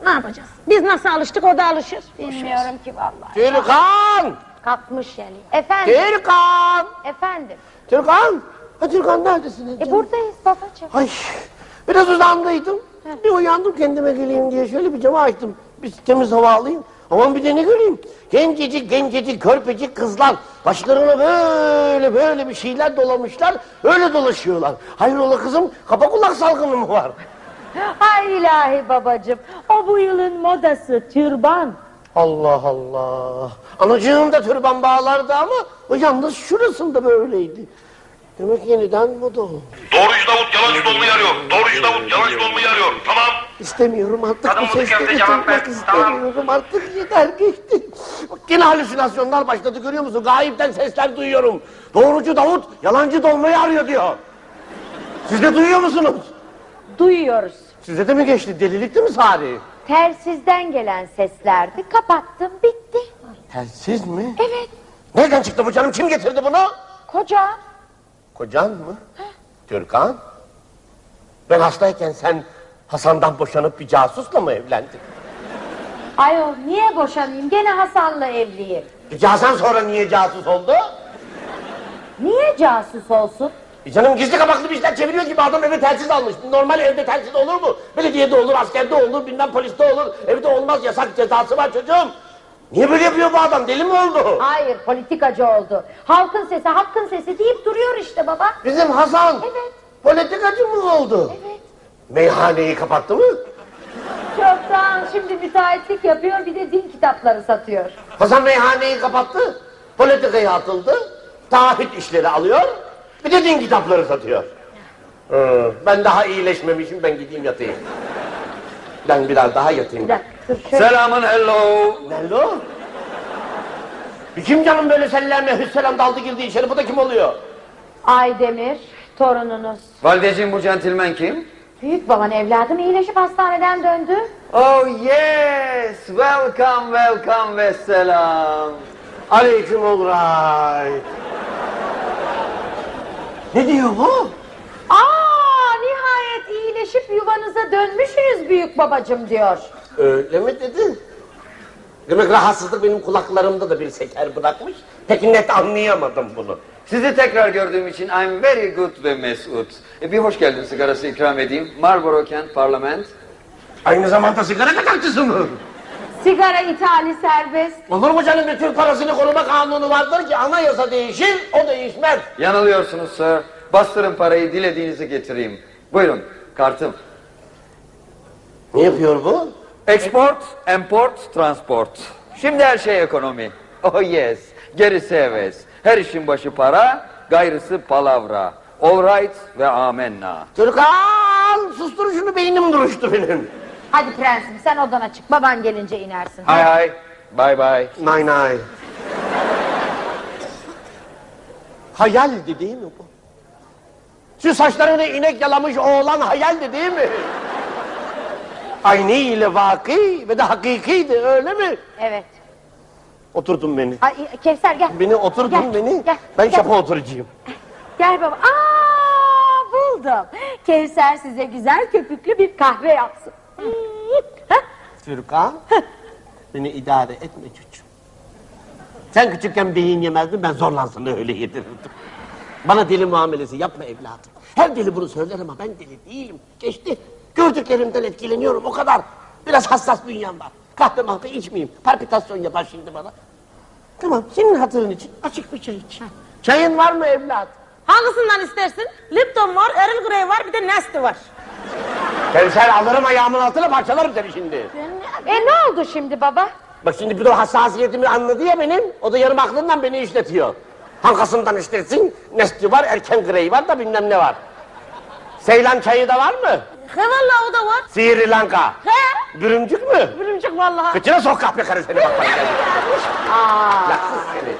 Ne yapacağız? Biz nasıl alıştık o da alışır. bilmiyorum ki vallahi. Türkan! Kalkmış yani. Efendim? Türkan! Efendim? Türkan! Ha Türkan neredesin? E buradayız babacığım. Ay biraz uzandıydım. Bir uyandım kendime geleyim diye şöyle bir cama açtım. Bir temiz hava alayım. Aman bir de ne göreyim? Gencecik gencecik körpecik kızlar. Başlarına böyle böyle bir şeyler dolamışlar. Öyle dolaşıyorlar. Hayrola kızım kapa kulak salgını mı var? Ay ilahi babacığım. O bu yılın modası türban. Allah Allah. Anacığım da türban bağlardı ama o yalnız şurasında böyleydi. Demek yeniden moda oldu. Doğrucu Davut yalancı dolmayı arıyor. Doğrucu Davut yalancı dolmayı arıyor. Tamam. İstemiyorum artık Kadın bu sesleri duymak ver. Tamam. istemiyorum artık yeter geçti. Bak yine halüsinasyonlar başladı görüyor musun? Gayipten sesler duyuyorum. Doğrucu Davut yalancı dolmayı arıyor diyor. Siz de duyuyor musunuz? Duyuyoruz. Size de mi geçti? Delilikti mi Sari? Telsizden gelen seslerdi. Kapattım bitti. Telsiz mi? Evet. Nereden çıktı bu canım? Kim getirdi bunu? Koca. Kocan mı? Türkan? Ben hastayken sen Hasan'dan boşanıp bir casusla mı evlendin? Ayol niye boşanayım? Gene Hasan'la evliyim. Peki Hasan sonra niye casus oldu? Niye casus olsun? E canım gizli kapaklı bir işler çeviriyor gibi adam eve telsiz almış. Normal evde telsiz olur mu? Belediyede olur, askerde olur, bilmem poliste olur. Evde olmaz yasak cezası var çocuğum. Niye böyle yapıyor bu adam? Deli mi oldu? Hayır politikacı oldu. Halkın sesi hakkın sesi deyip duruyor işte baba. Bizim Hasan Evet. politikacı mı oldu? Evet. Meyhaneyi kapattı mı? Çoktan şimdi müteahhitlik yapıyor bir de din kitapları satıyor. Hasan meyhaneyi kapattı, politikaya atıldı, taahhüt işleri alıyor, bir de din kitapları satıyor. Hı, ben daha iyileşmemişim, ben gideyim yatayım. Ben biraz daha yatayım. Bir dakika dur şöyle. Selamın hello. Nello? Bir kim canım böyle sellemle hüsselam daldı girdi içeri, bu da kim oluyor? Aydemir torununuz. Valideciğim bu centilmen kim? Büyük baban evladım iyileşip hastaneden döndü. Oh yes, welcome, welcome ve selam. Aleyküm olray. Ne diyor bu? Aa değişip yuvanıza dönmüşsünüz büyük babacım diyor. Öyle mi dedin? Demek rahatsızlık benim kulaklarımda da bir şeker bırakmış. Peki net anlayamadım bunu. Sizi tekrar gördüğüm için I'm very good ve mesut. E, bir hoş geldin sigarası ikram edeyim. Marlboro Kent Parlament. Aynı zamanda sigara kaçakçısı mı? Sigara ithali serbest. Olur mu canım bir Türk parasını koruma kanunu vardır ki anayasa değişir o değişmez. Yanılıyorsunuz sir. Bastırın parayı dilediğinizi getireyim. Buyurun kartım. Ne yapıyor bu? Export, import, transport. Şimdi her şey ekonomi. Oh yes. Gerisi heves. Her işin başı para, gayrısı palavra. All right ve amenna. Türkan sustur şunu beynim duruştu benim. Hadi prensim sen odana çık. Baban gelince inersin. Hay hay. Bye bye. Nay nay. Hayaldi değil mi bu? Şu saçlarını inek yalamış oğlan hayaldi değil mi? Aynı ile vaki ve de hakikiydi öyle mi? Evet. Oturdun beni. Ay, Kevser gel. Beni oturdun Gel, beni. gel, ben gel. şapa oturacağım. Gel baba. Aa buldum. Kevser size güzel köpüklü bir kahve yapsın. Türkan. beni idare etme çocuğum. Sen küçükken beyin yemezdin ben zorla sana öyle yedirirdim. Bana deli muamelesi yapma evladım. Her deli bunu söyler ama ben deli değilim. Geçti. Gördüklerimden etkileniyorum o kadar. Biraz hassas bünyem var. Kahve mahve içmeyeyim. Palpitasyon yapar şimdi bana. Tamam senin hatırın için açık bir çay iç. Çayın var mı evlat? Hangisinden istersin? Lipton var, Earl Grey var, bir de Nestle var. Kevser alırım ayağımın altına parçalarım seni şimdi. E ne oldu şimdi baba? Bak şimdi bir de hassasiyetimi anladı ya benim. O da yarım aklından beni işletiyor. Halkasından işletsin. Nesli var, erken grey var da bilmem ne var. Seylan çayı da var mı? He valla o da var. Sri Lanka. He. Bürümcük mü? Bürümcük vallahi. Kıçına sok kahpe karı seni bak. Yaksız seni.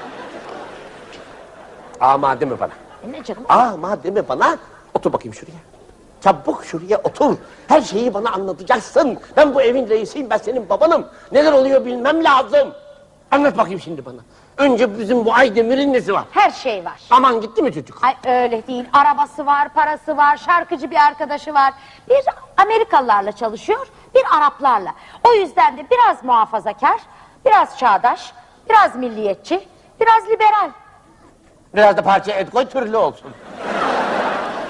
Ama deme bana. Ne canım? Ama deme bana. Otur bakayım şuraya. Çabuk şuraya otur. Her şeyi bana anlatacaksın. Ben bu evin reisiyim, ben senin babanım. Neler oluyor bilmem lazım. Anlat bakayım şimdi bana. Önce bizim bu Aydemir'in nesi var? Her şey var. Aman gitti mi çocuk? Ay öyle değil. Arabası var, parası var, şarkıcı bir arkadaşı var. Bir Amerikalılarla çalışıyor, bir Araplarla. O yüzden de biraz muhafazakar, biraz çağdaş, biraz milliyetçi, biraz liberal. Biraz da parça et koy türlü olsun.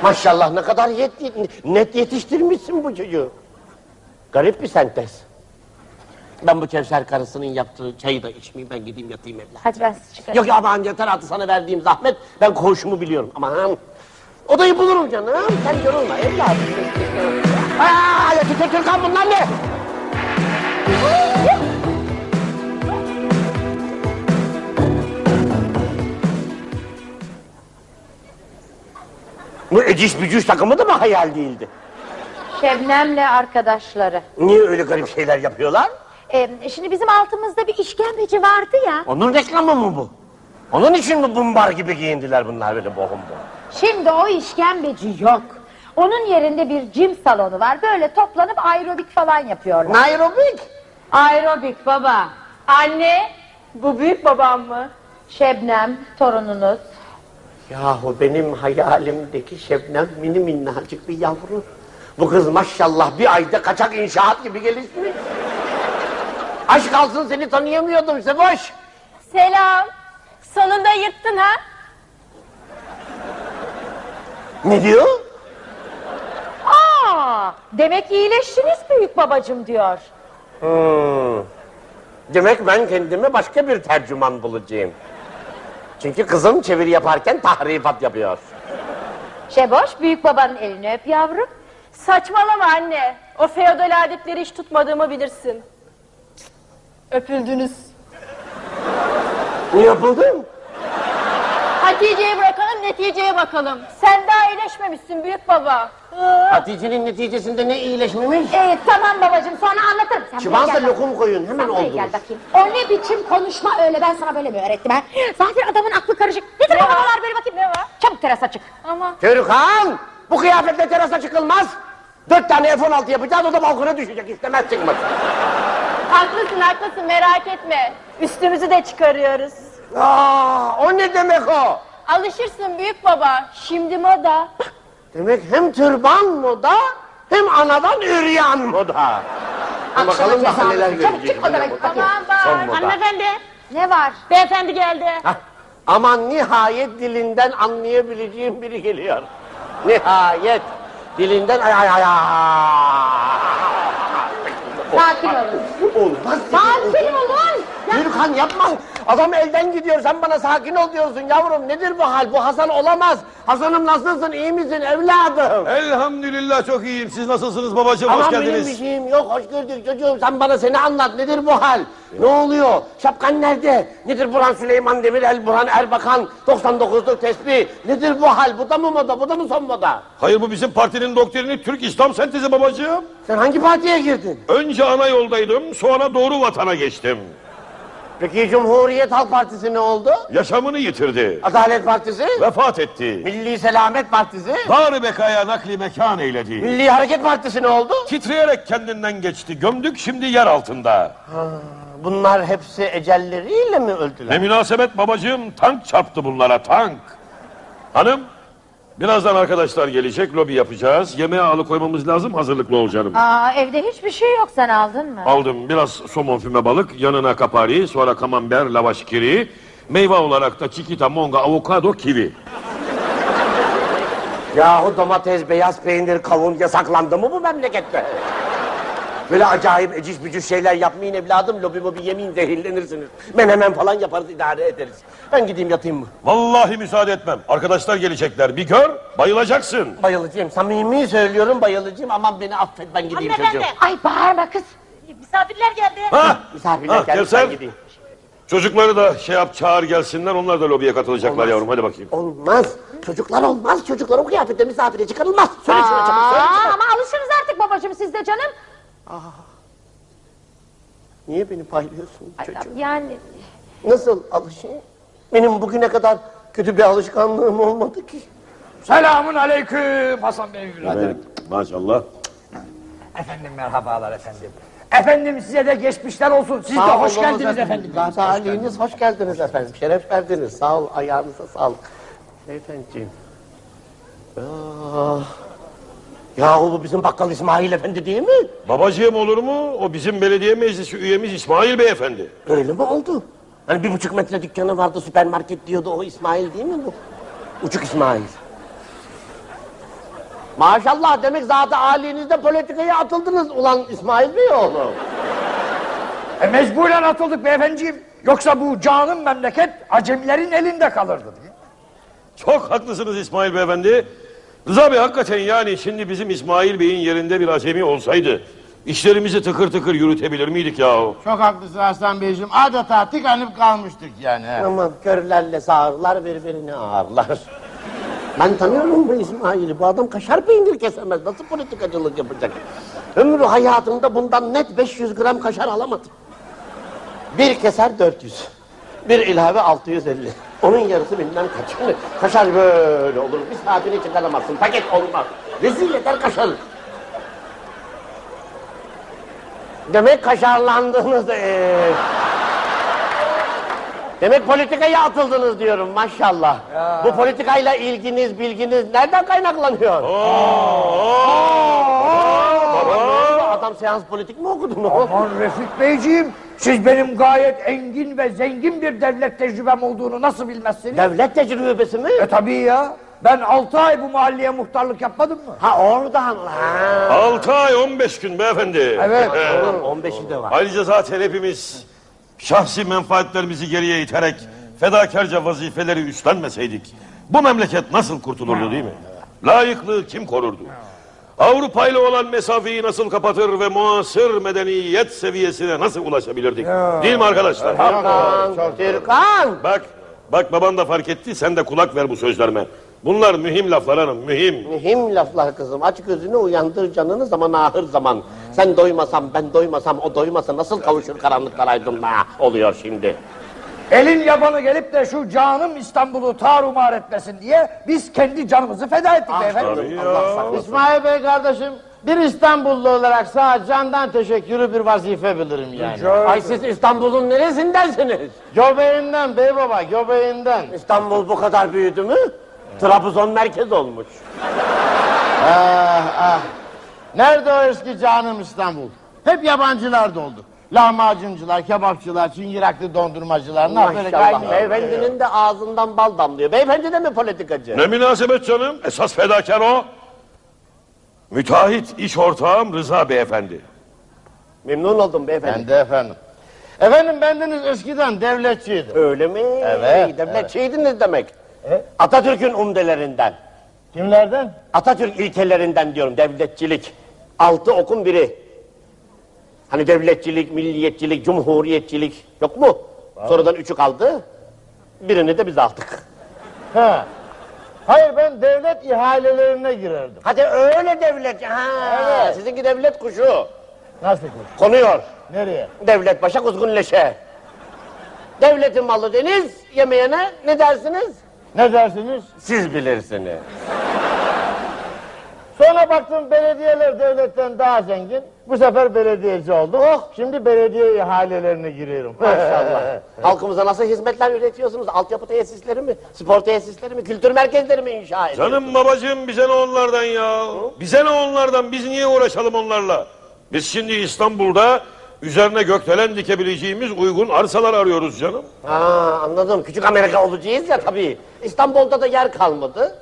Maşallah ne kadar yet, net yetiştirmişsin bu çocuğu. Garip bir sentez. Ben bu Kevser karısının yaptığı çayı da içmeyeyim ben gideyim yatayım evlat. Hadi ben sizi çıkarayım. Yok ya aman yeter artık sana verdiğim zahmet. Ben koğuşumu biliyorum. Aman. Odayı bulurum canım. Sen yorulma evladım. Aa, ya tüfek kan bunlar ne? Bu eciş bücüş takımı da mı hayal değildi? Şebnem'le arkadaşları. Niye öyle garip şeyler yapıyorlar? Ee, şimdi bizim altımızda bir işkembeci vardı ya. Onun reklamı mı bu? Onun için mi bumbar gibi giyindiler bunlar böyle bohum bohum? Şimdi o işkembeci yok. Onun yerinde bir cim salonu var. Böyle toplanıp aerobik falan yapıyorlar. Aerobik? Aerobik baba. Anne, bu büyük babam mı? Şebnem, torununuz. Yahu benim hayalimdeki Şebnem mini minnacık bir yavru. Bu kız maşallah bir ayda kaçak inşaat gibi gelişmiş. Aşk alsın seni tanıyamıyordum Sefoş. Selam. Sonunda yırttın ha? Ne diyor? Aa, demek iyileştiniz büyük babacım diyor. Hmm. Demek ben kendime başka bir tercüman bulacağım. Çünkü kızım çeviri yaparken tahrifat yapıyor. Şeboş büyük babanın elini öp yavrum. Saçmalama anne. O feodal adetleri hiç tutmadığımı bilirsin. Öpüldünüz. Ne yapıldı? Hatice'yi bırakalım neticeye bakalım. Sen daha iyileşmemişsin büyük baba. Hatice'nin neticesinde ne iyileşmemiş? Ee, tamam babacım sonra anlatırım. Sen buraya Çıbansa gel lokum koyun hemen Sen buraya oldu. gel bakayım. O ne biçim konuşma öyle ben sana böyle mi öğrettim ha? Zaten adamın aklı karışık. Ne tür havalar böyle bakayım. Ne var? Çabuk terasa çık. Ama Türkan! Bu kıyafetle terasa çıkılmaz. Dört tane F-16 yapacağız o da balkona düşecek istemez çıkmasın. Haklısın haklısın merak etme. Üstümüzü de çıkarıyoruz. Aa, o ne demek o? Alışırsın büyük baba. Şimdi moda. Demek hem türban moda hem anadan üryan moda. Bakalım daha neler görecek. Aman Son bak. moda. Hanımefendi. Ne var? Beyefendi geldi. Hah, Aman nihayet dilinden anlayabileceğim biri geliyor. Nihayet dilinden ay ay ay ay. Sakin olun. Olmaz. Sakin olun. Gürkan yapma. Adam elden gidiyor. Sen bana sakin ol diyorsun yavrum. Nedir bu hal? Bu Hasan olamaz. Hasan'ım nasılsın? İyi misin evladım? Elhamdülillah çok iyiyim. Siz nasılsınız babacığım? Hoş Aman benim bir geldiniz. şeyim yok. Hoş gördük çocuğum. Sen bana seni anlat. Nedir bu hal? Ne oluyor? Şapkan nerede? Nedir Burhan Süleyman Demirel, Burhan Erbakan, 99'luk tesbih? Nedir bu hal? Bu da mı moda? Bu da mı son moda? Hayır bu bizim partinin doktrini Türk İslam sentezi babacığım. Sen hangi partiye girdin? Önce ana yoldaydım sonra doğru vatana geçtim. Peki Cumhuriyet Halk Partisi ne oldu? Yaşamını yitirdi. Adalet Partisi? Vefat etti. Milli Selamet Partisi? Dar bekaya nakli mekan eyledi. Milli Hareket Partisi ne oldu? Titreyerek kendinden geçti. Gömdük şimdi yer altında. Bunlar hepsi ecelleriyle mi öldüler? Ne münasebet babacığım tank çarptı bunlara tank. Hanım birazdan arkadaşlar gelecek lobi yapacağız. Yemeğe alıkoymamız lazım hazırlıklı ol canım. Aa, evde hiçbir şey yok sen aldın mı? Aldım biraz somon füme balık, yanına kapari, sonra kamember, lavaş kiri, meyve olarak da çikita, monga, avokado, kivi. Yahu domates, beyaz peynir, kavun yasaklandı mı bu memlekette? Böyle acayip eciş bücüş şeyler yapmayın evladım. Lobi mobi yemeyin zehirlenirsiniz. Menemen falan yaparız idare ederiz. Ben gideyim yatayım mı? Vallahi müsaade etmem. Arkadaşlar gelecekler. Bir gör, bayılacaksın. Bayılacağım. Samimi söylüyorum bayılacağım. Aman beni affet ben gideyim Hanımefendi. çocuğum. Ay bağırma kız. Misafirler geldi. Ha, Misafirler ha, geldi Kevser. ben gideyim. Çocukları da şey yap, çağır gelsinler. Onlar da lobiye katılacaklar yavrum. Hadi bakayım. Olmaz. Çocuklar olmaz. Çocuklar o kıyafette misafire çıkarılmaz. Söyle şuna çabuk söyle. Aa, ama alışırız artık babacığım siz de canım. Niye beni paylıyorsun Ay, çocuğum? yani Nasıl alışayım? Benim bugüne kadar kötü bir alışkanlığım olmadı ki. Selamun aleyküm Hasan Bey. Evet, maşallah. Efendim merhabalar efendim. Efendim size de geçmişler olsun. Siz de Sağ hoş olunuz geldiniz efendim. Salihiniz hoş geldiniz efendim. Şeref verdiniz. Sağ ol. Ayağınıza sağlık. Efendim. Ah. Yahu bu bizim bakkal İsmail Efendi değil mi? Babacığım olur mu? O bizim belediye meclisi üyemiz İsmail Beyefendi. Öyle mi oldu? Hani bir buçuk metre dükkanı vardı süpermarket diyordu o İsmail değil mi bu? Uçuk İsmail. Maşallah demek zaten halinizde politikaya atıldınız ulan İsmail Bey oğlum. E, mecburen atıldık beyefendiciğim. Yoksa bu canım memleket acemilerin elinde kalırdı. diye. Çok haklısınız İsmail Beyefendi. Rıza Bey hakikaten yani şimdi bizim İsmail Bey'in yerinde bir acemi olsaydı işlerimizi tıkır tıkır yürütebilir miydik yahu? Çok haklısın Aslan Beyciğim. Adeta tıkanıp kalmıştık yani. he. Aman körlerle sağırlar birbirini ağırlar. Ben tanıyorum bu İsmail'i. Bu adam kaşar peynir kesemez. Nasıl politikacılık yapacak? Ömrü hayatında bundan net 500 gram kaşar alamadım. Bir keser 400. Bir ilave 650. Onun yarısı bilmem kaç. Hani kaşar böyle olur. Bir saatini çıkaramazsın. Paket olmaz. Rezil eder kaşarı. Demek kaşarlandınız. Ee... Demek politikaya atıldınız diyorum maşallah. Bu politikayla ilginiz, bilginiz nereden kaynaklanıyor? Baba, Adam seans politik mi okudu mu? Aman Refik Beyciğim, siz benim gayet engin ve zengin bir devlet tecrübem olduğunu nasıl bilmezsiniz? Devlet tecrübesi mi? E tabii ya. Ben altı ay bu mahalleye muhtarlık yapmadım mı? Ha oradan. Ha. 6 ay 15 gün beyefendi. Evet. Oğlum 15'i de var. Ayrıca zaten hepimiz şahsi menfaatlerimizi geriye iterek fedakarca vazifeleri üstlenmeseydik bu memleket nasıl kurtulurdu değil mi? Layıklığı kim korurdu? Avrupa ile olan mesafeyi nasıl kapatır ve muasır medeniyet seviyesine nasıl ulaşabilirdik? Değil mi arkadaşlar? Türkan, Türkan. Bak, bak baban da fark etti, sen de kulak ver bu sözlerime. Bunlar mühim laflar hanım, mühim. Mühim laflar kızım. Aç gözünü uyandır canını zaman ahır zaman. Sen doymasam ben doymasam o doymasa nasıl kavuşur karanlıklar aydınlığa oluyor şimdi. Elin yabanı gelip de şu canım İstanbul'u tarumar etmesin diye biz kendi canımızı feda ettik beyefendi. Tabii ya. İsmail Bey kardeşim bir İstanbullu olarak sana candan teşekkürü bir vazife bilirim yani. Ay siz İstanbul'un neresindensiniz? Göbeğinden bey baba göbeğinden. İstanbul bu kadar büyüdü mü? Trabzon merkez olmuş. Ah ah. Nerede o eski canım İstanbul? Hep yabancılar doldu. Lahmacuncular, kebapçılar, çıngıraklı dondurmacılar. Ne böyle kaynıyor. beyefendinin de ağzından bal damlıyor. Beyefendi de mi politikacı? Ne münasebet canım? Esas fedakar o. Müteahhit iş ortağım Rıza beyefendi. Memnun oldum beyefendi. Ben de efendim. Efendim bendeniz eskiden devletçiydi. Öyle mi? Evet, Devletçiydiniz demek. Atatürk'ün umdelerinden. Kimlerden? Atatürk ilkelerinden diyorum devletçilik. Altı okun biri. Hani devletçilik, milliyetçilik, cumhuriyetçilik yok mu? Sonradan üçü kaldı. Birini de biz aldık. Ha. Hayır ben devlet ihalelerine girerdim. Hadi öyle devlet. Ha, Evet. Sizinki devlet kuşu. Nasıl kuş? Konuyor. Nereye? Devlet başa kuzgun leşe. Devletin malı deniz yemeyene ne dersiniz? Ne dersiniz? Siz bilirsiniz. Sonra baktım belediyeler devletten daha zengin. Bu sefer belediyeci oldum. Oh! Şimdi belediye ihalelerine giriyorum. Maşallah. Halkımıza nasıl hizmetler üretiyorsunuz? Altyapı tesisleri mi? Spor tesisleri mi? Kültür merkezleri mi inşa ediyorsunuz? Canım babacığım bize ne onlardan ya? Bize ne onlardan? Biz niye uğraşalım onlarla? Biz şimdi İstanbul'da üzerine gökdelen dikebileceğimiz uygun arsalar arıyoruz canım. Ha, anladım. Küçük Amerika olacağız ya tabii. İstanbul'da da yer kalmadı.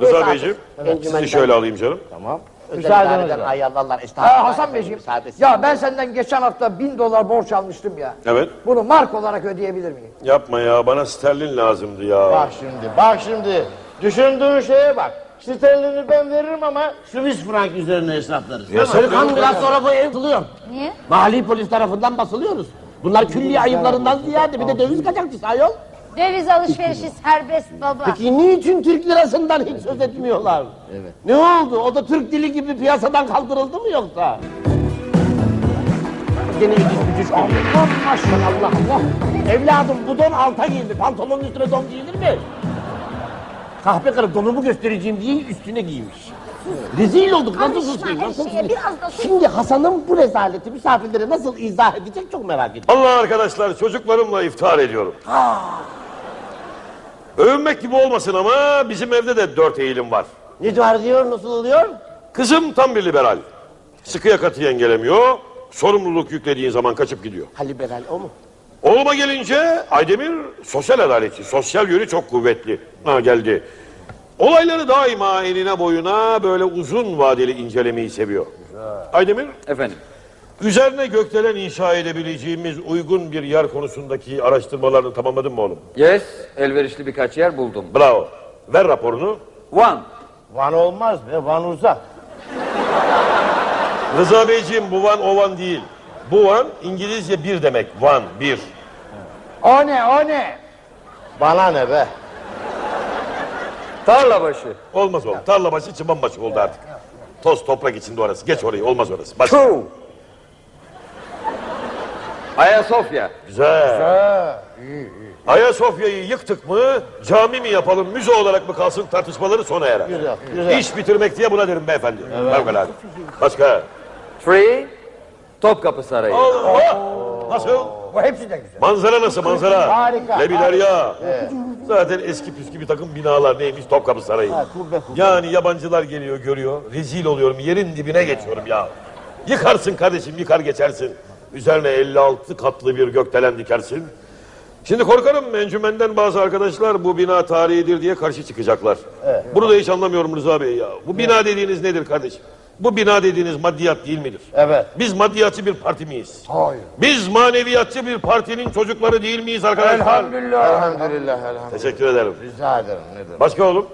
Rıza Müsaade- Beyciğim Encümenden- sizi şöyle alayım canım. Tamam. Müsaadenizle. daireden ayarlarlar. Estağfurullah. Ha, Hasan Beyciğim, ya ben senden geçen hafta bin dolar borç almıştım ya. Evet. Bunu mark olarak ödeyebilir miyim? Yapma ya bana sterlin lazımdı ya. Bak şimdi, bak şimdi. Düşündüğün şeye bak. Sterlini ben veririm ama Swiss frank üzerine hesaplarız. Ya sen- Sırkan biraz sonra bu ev basılıyor. Niye? Mahalli polis tarafından basılıyoruz. Bunlar külli ayıplarından ziyade bir de döviz kaçakçısı ayol. Döviz alışverişi serbest baba. Peki niçin Türk lirasından hiç söz etmiyorlar? Evet. Ne oldu? O da Türk dili gibi piyasadan kaldırıldı mı yoksa? Gene itiş bücüş geliyor. Allah maşallah Allah. Evladım bu don alta giyildi. Pantolonun üstüne don giyilir mi? Kahpe karı donumu göstereceğim diye üstüne giymiş. Rezil olduk. Nasıl Karışma susayım? her Nasıl şeye, susayım? biraz da sus. Şimdi Hasan'ın bu rezaleti misafirlere nasıl izah edecek çok merak ediyorum. Allah arkadaşlar çocuklarımla iftar ediyorum. Övünmek gibi olmasın ama bizim evde de dört eğilim var. Ne var diyor, nasıl oluyor? Kızım tam bir liberal. Sıkıya katiyen gelemiyor. Sorumluluk yüklediğin zaman kaçıp gidiyor. Ha liberal o mu? Oğluma gelince Aydemir sosyal adaletçi. Sosyal yönü çok kuvvetli. Ha geldi. Olayları daima eline boyuna böyle uzun vadeli incelemeyi seviyor. Aydemir Efendim. üzerine gökdelen inşa edebileceğimiz uygun bir yer konusundaki araştırmalarını tamamladın mı oğlum? Yes, elverişli birkaç yer buldum. Bravo. Ver raporunu. One. Van olmaz be, Van uzak. Rıza Beyciğim bu van o van değil. Bu van İngilizce bir demek. Van, bir. O ne, o ne? Bana ne be? Tarla başı. Olmaz oğlum. Tarla başı çıban başı oldu artık. Toz toprak içinde orası. Geç orayı. Olmaz orası. Baş. Two. Ayasofya. Güzel. Ayasofya'yı yıktık mı cami mi yapalım müze olarak mı kalsın tartışmaları sona erer. Güzel, güzel. İş bitirmek diye buna derim beyefendi. Fevkalade. Başka? Three. Topkapı Sarayı. Allah! Nasıl? Bu hepsi de güzel. Manzara nasıl manzara? Harika, Lebiler ya. Zaten eski püskü bir takım binalar neymiş Topkapı Sarayı. Ha, kubbe kubbe. Yani yabancılar geliyor görüyor. Rezil oluyorum yerin dibine geçiyorum ya. Yıkarsın kardeşim yıkar geçersin. Üzerine 56 katlı bir gökdelen dikersin. Şimdi korkarım encümenden bazı arkadaşlar bu bina tarihidir diye karşı çıkacaklar. Bunu da hiç anlamıyorum Rıza Bey ya. Bu bina dediğiniz nedir kardeşim? Bu bina dediğiniz maddiyat değil midir? Evet. Biz maddiyatçı bir parti miyiz? Hayır. Biz maneviyatçı bir partinin çocukları değil miyiz arkadaşlar? Elhamdülillah. Elhamdülillah, elhamdülillah. Teşekkür ederim. Rica ederim, ne demek. Başka oğlum?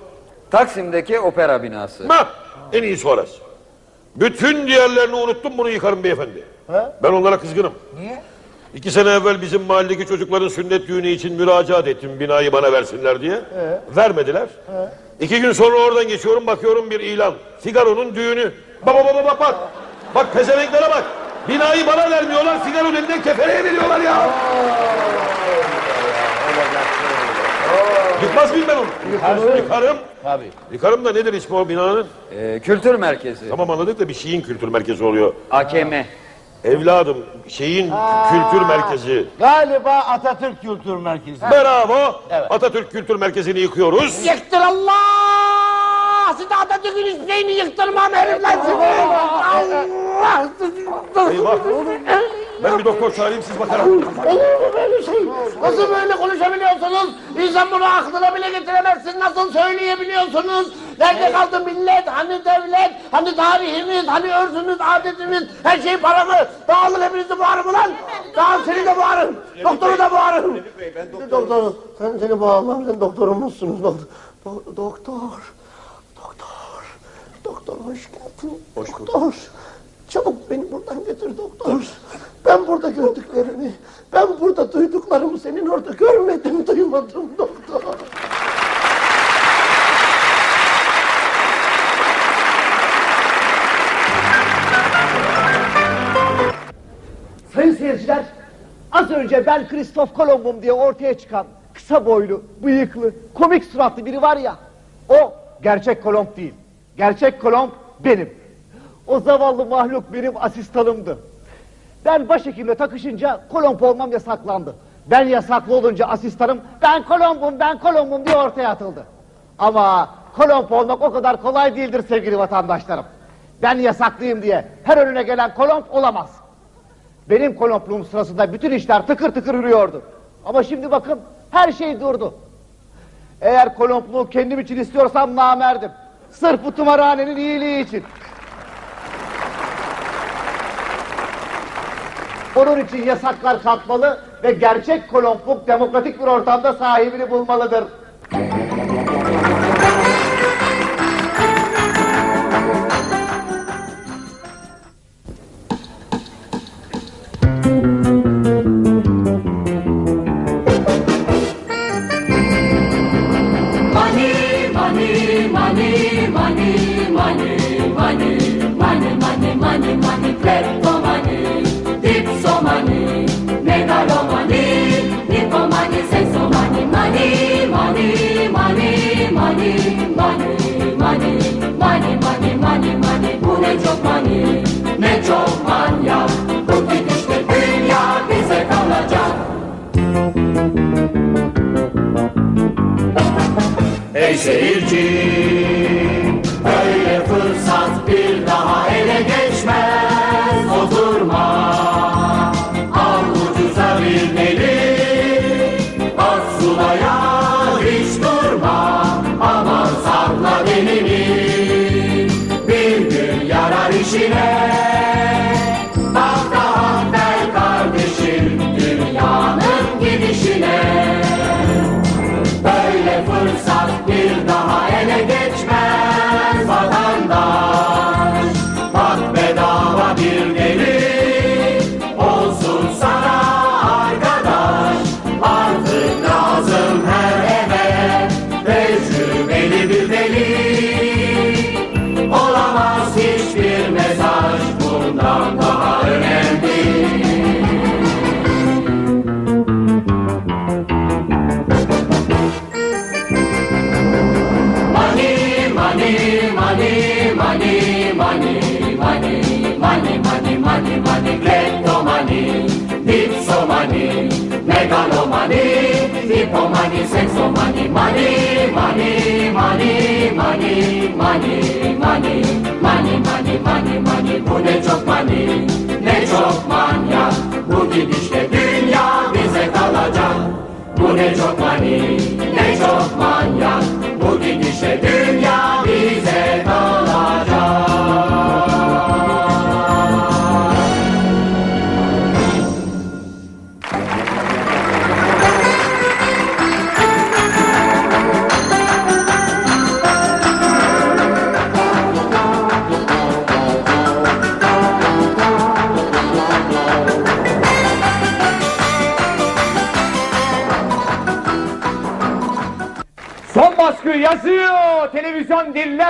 Taksim'deki opera binası. Ma, en iyisi orası. Bütün diğerlerini unuttum bunu yıkarım beyefendi. Ben onlara kızgınım. Niye? İki sene evvel bizim mahalledeki çocukların sünnet düğünü için müracaat ettim binayı bana versinler diye. Vermediler. İki gün sonra oradan geçiyorum bakıyorum bir ilan. Figaro'nun düğünü. Baba baba bak bak. Bak pezevenklere bak. Binayı bana vermiyorlar. Figaro'nun elinden kefereye veriyorlar ya. Yıkmaz mıyım ben onu? Yıkarım. Yıkarım. Tabii. Yıkarım da nedir ismi o binanın? Ee, kültür merkezi. Tamam anladık da bir şeyin kültür merkezi oluyor. AKM. Evladım şeyin kültür merkezi. Galiba Atatürk Kültür Merkezi. Bravo. Atatürk Kültür Merkezi'ni yıkıyoruz. Yektir Allah! Sizi Atatürk'ün isteğini yıktırmam herifler sizi. Allah Eyvah. Ben bir doktor çağırayım siz bakalım. Olur mu böyle şey? Nasıl böyle konuşabiliyorsunuz? İnsan bunu aklına bile getiremezsin. Nasıl söyleyebiliyorsunuz? Nerede kaldı millet? Hani devlet? Hani tarihimiz? Hani örfümüz, adetimiz? Her şey para mı? Dağılın hepinizi boğarım ulan. Dağıl seni de boğarım. Doktoru da boğarım. Doktor, sen seni boğamam. Sen doktorumuzsunuz. Doktor. Do- doktor. Doktor. Doktor hoş geldin. Hoş bulduk. Doktor. Çabuk beni buradan götür doktor. Ben burada gördüklerimi, ben burada duyduklarımı senin orada görmedim, duymadım doktor. Sayın seyirciler, az önce ben Kristof Kolomb'um diye ortaya çıkan kısa boylu, bıyıklı, komik suratlı biri var ya, o gerçek Kolomb değil. Gerçek Kolomb benim. O zavallı mahluk benim asistanımdı. Ben başhekimle takışınca Kolomb olmam yasaklandı. Ben yasaklı olunca asistanım, ben Kolomb'um, ben Kolomb'um diye ortaya atıldı. Ama Kolomb olmak o kadar kolay değildir sevgili vatandaşlarım. Ben yasaklıyım diye her önüne gelen Kolomb olamaz. Benim kolompluğum sırasında bütün işler tıkır tıkır yürüyordu. Ama şimdi bakın her şey durdu. Eğer kolompluğu kendim için istiyorsam namerdim. Sırf bu tımarhanenin iyiliği için. Onun için yasaklar kalkmalı ve gerçek kolompluk demokratik bir ortamda sahibini bulmalıdır. Kayserici hipomani, sexomani, money, money, money, money, money, money, money, money, money, money, bu ne çok mani, ne çok manyak, bu gidişle dünya bize kalacak. Bu ne çok mani,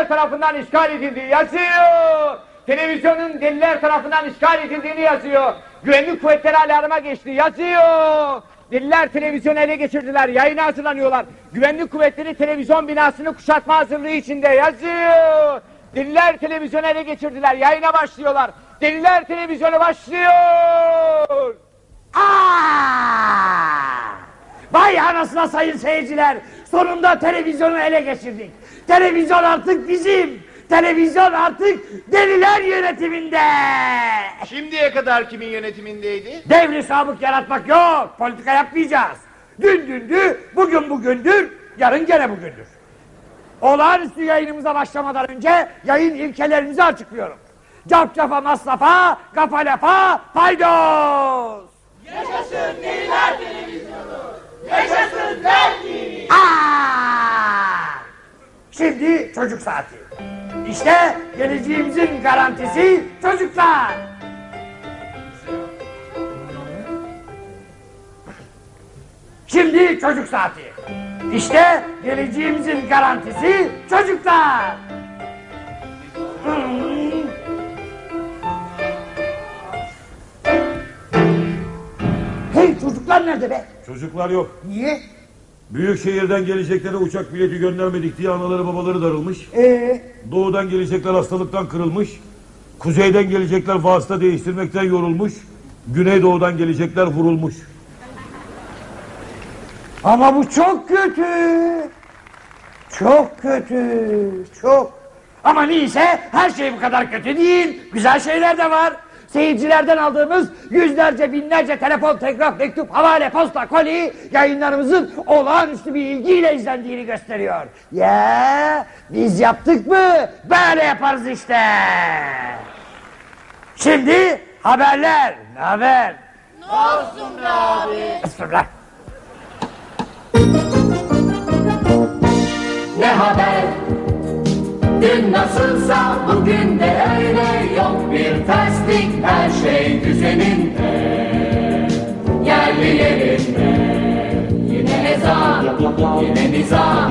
deliler tarafından işgal edildi yazıyor. Televizyonun deliler tarafından işgal edildiğini yazıyor. Güvenlik kuvvetleri alarma geçti yazıyor. Deliler televizyonu ele geçirdiler. Yayına hazırlanıyorlar. Güvenlik kuvvetleri televizyon binasını kuşatma hazırlığı içinde yazıyor. Deliler televizyonu ele geçirdiler. Yayına başlıyorlar. Deliler televizyonu başlıyor. Aa! Vay anasına sayın seyirciler. Sonunda televizyonu ele geçirdik. Televizyon artık bizim. Televizyon artık deliler yönetiminde. Şimdiye kadar kimin yönetimindeydi? Devri sabık yaratmak yok. Politika yapmayacağız. Dün dündü, bugün bugündür, yarın gene bugündür. Olağanüstü yayınımıza başlamadan önce yayın ilkelerimizi açıklıyorum. Capcafa masrafa, kafa lafa, paydos. Yaşasın Deliler Televizyonu! Yaşasın Aa! Şimdi çocuk saati. İşte geleceğimizin garantisi çocuklar. Şimdi çocuk saati. İşte geleceğimizin garantisi çocuklar. Hey çocuklar nerede be? Çocuklar yok. Niye? Büyük şehirden geleceklere uçak bileti göndermedik diye anaları babaları darılmış. Ee? Doğudan gelecekler hastalıktan kırılmış. Kuzeyden gelecekler vasıta değiştirmekten yorulmuş. Güneydoğudan gelecekler vurulmuş. Ama bu çok kötü. Çok kötü. Çok. Ama neyse her şey bu kadar kötü değil. Güzel şeyler de var. Seyircilerden aldığımız yüzlerce binlerce telefon, telgraf, mektup, havale, posta, koli yayınlarımızın olağanüstü bir ilgiyle izlendiğini gösteriyor. Ya biz yaptık mı böyle yaparız işte. Şimdi haberler. Ne haber? Ne olsun be abi? Bismillah. Ne haber? Dün nasılsa bugün de öyle Yok bir terslik her şey düzeninde. Yerli yerinde. Yine eza, yine niza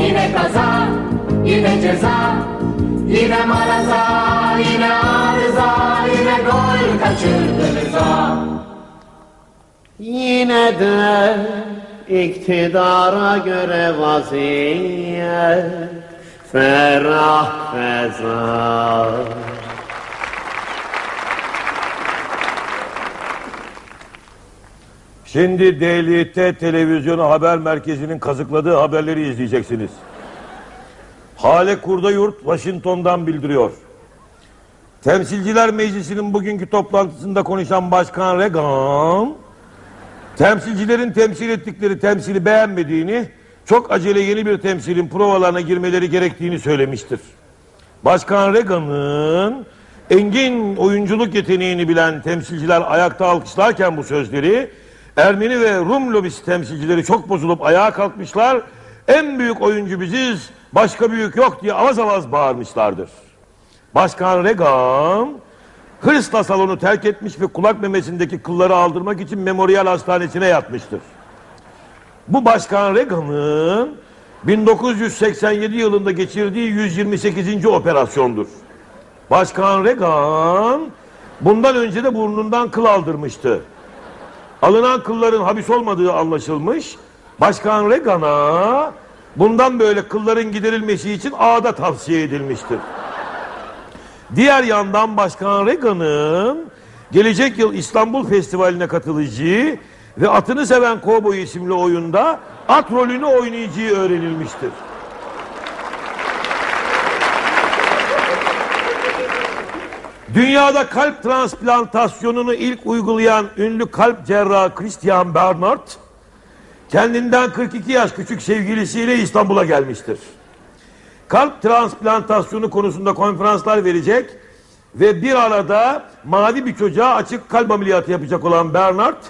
Yine kaza, yine ceza Yine maraza, yine arıza Yine gol kaçırdınız ha. Yine de iktidara göre vaziyet ferah feza. Şimdi DLT televizyonu haber merkezinin kazıkladığı haberleri izleyeceksiniz. Hale Kurdayurt Washington'dan bildiriyor. Temsilciler Meclisi'nin bugünkü toplantısında konuşan Başkan Reagan, temsilcilerin temsil ettikleri temsili beğenmediğini, çok acele yeni bir temsilin provalarına girmeleri gerektiğini söylemiştir. Başkan Reagan'ın engin oyunculuk yeteneğini bilen temsilciler ayakta alkışlarken bu sözleri, Ermeni ve Rum lobisi temsilcileri çok bozulup ayağa kalkmışlar, en büyük oyuncu biziz, başka büyük yok diye avaz avaz bağırmışlardır. Başkan Reagan hırsla salonu terk etmiş ve kulak memesindeki kılları aldırmak için memorial hastanesine yatmıştır. Bu Başkan Reagan'ın 1987 yılında geçirdiği 128. operasyondur. Başkan Reagan bundan önce de burnundan kıl aldırmıştı. Alınan kılların habis olmadığı anlaşılmış. Başkan Reagan'a bundan böyle kılların giderilmesi için ağda tavsiye edilmiştir. Diğer yandan Başkan Reagan'ın gelecek yıl İstanbul Festivali'ne katılacağı ve atını seven kovboy isimli oyunda at rolünü oynayacağı öğrenilmiştir. Dünyada kalp transplantasyonunu ilk uygulayan ünlü kalp cerrahı Christian Bernard, kendinden 42 yaş küçük sevgilisiyle İstanbul'a gelmiştir. Kalp transplantasyonu konusunda konferanslar verecek ve bir arada mavi bir çocuğa açık kalp ameliyatı yapacak olan Bernard,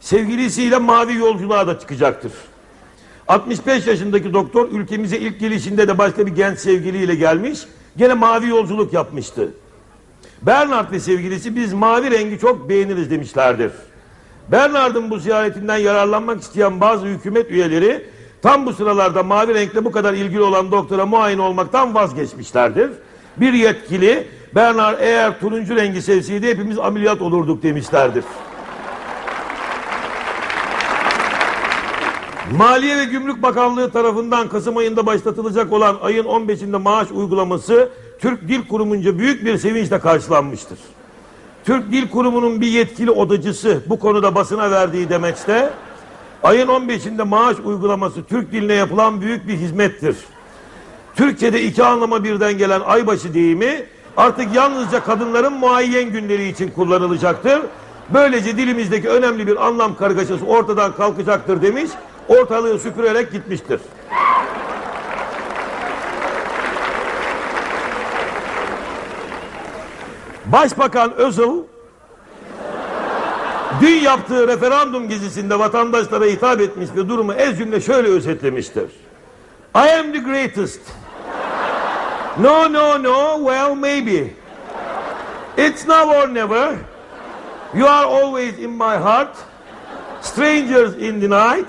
sevgilisiyle mavi yolculuğa da çıkacaktır. 65 yaşındaki doktor ülkemize ilk gelişinde de başka bir genç sevgiliyle gelmiş, gene mavi yolculuk yapmıştı. Bernard ve sevgilisi biz mavi rengi çok beğeniriz demişlerdir. Bernard'ın bu ziyaretinden yararlanmak isteyen bazı hükümet üyeleri tam bu sıralarda mavi renkle bu kadar ilgili olan doktora muayene olmaktan vazgeçmişlerdir. Bir yetkili Bernard eğer turuncu rengi sevseydi hepimiz ameliyat olurduk demişlerdir. Maliye ve Gümrük Bakanlığı tarafından Kasım ayında başlatılacak olan ayın 15'inde maaş uygulaması Türk Dil Kurumu'nca büyük bir sevinçle karşılanmıştır. Türk Dil Kurumu'nun bir yetkili odacısı bu konuda basına verdiği demeçte Ayın 15'inde maaş uygulaması Türk diline yapılan büyük bir hizmettir. Türkçe'de iki anlama birden gelen aybaşı deyimi artık yalnızca kadınların muayyen günleri için kullanılacaktır. Böylece dilimizdeki önemli bir anlam kargaşası ortadan kalkacaktır demiş, ortalığı süpürerek gitmiştir. Başbakan Özal dün yaptığı referandum gezisinde vatandaşlara hitap etmiş ve durumu ez cümle şöyle özetlemiştir. I am the greatest. No, no, no, well maybe. It's now or never. You are always in my heart. Strangers in the night.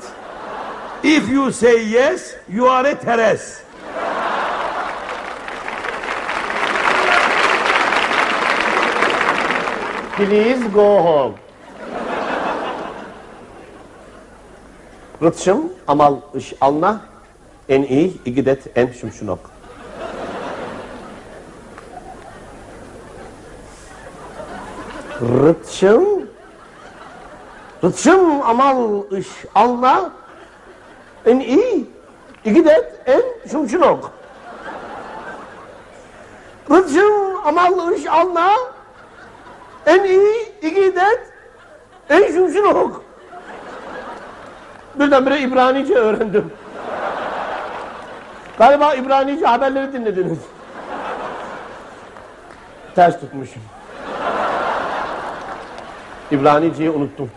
If you say yes, you are a Teres. Please go home. Rıtşım, amal iş alna, en iyi igidet en şumşunok. Rıtşım, Rıtşım, amal iş alna, en iyi igidet en şumşunok. Rıtşım, amal iş alna, en iyi igidet en şumşunok. Birdenbire İbranice öğrendim. Galiba İbranice haberleri dinlediniz. Ters tutmuşum. İbranice'yi unuttum.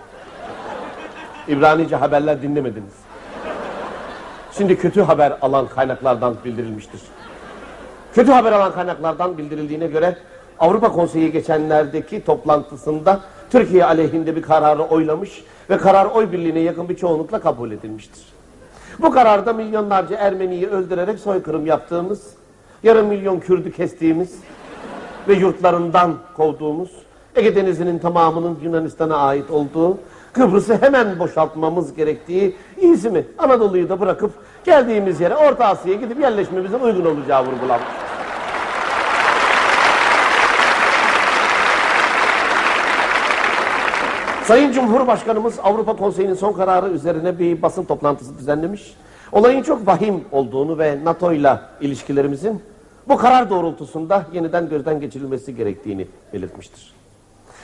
İbranice haberler dinlemediniz. Şimdi kötü haber alan kaynaklardan bildirilmiştir. Kötü haber alan kaynaklardan bildirildiğine göre Avrupa Konseyi geçenlerdeki toplantısında Türkiye aleyhinde bir kararı oylamış ve karar oy birliğine yakın bir çoğunlukla kabul edilmiştir. Bu kararda milyonlarca Ermeniyi öldürerek soykırım yaptığımız, yarım milyon Kürdü kestiğimiz ve yurtlarından kovduğumuz, Ege Denizi'nin tamamının Yunanistan'a ait olduğu, Kıbrıs'ı hemen boşaltmamız gerektiği, iyisi Anadolu'yu da bırakıp geldiğimiz yere Orta Asya'ya gidip yerleşmemizin uygun olacağı vurgulanmış. Sayın Cumhurbaşkanımız Avrupa Konseyi'nin son kararı üzerine bir basın toplantısı düzenlemiş. Olayın çok vahim olduğunu ve NATO ile ilişkilerimizin bu karar doğrultusunda yeniden gözden geçirilmesi gerektiğini belirtmiştir.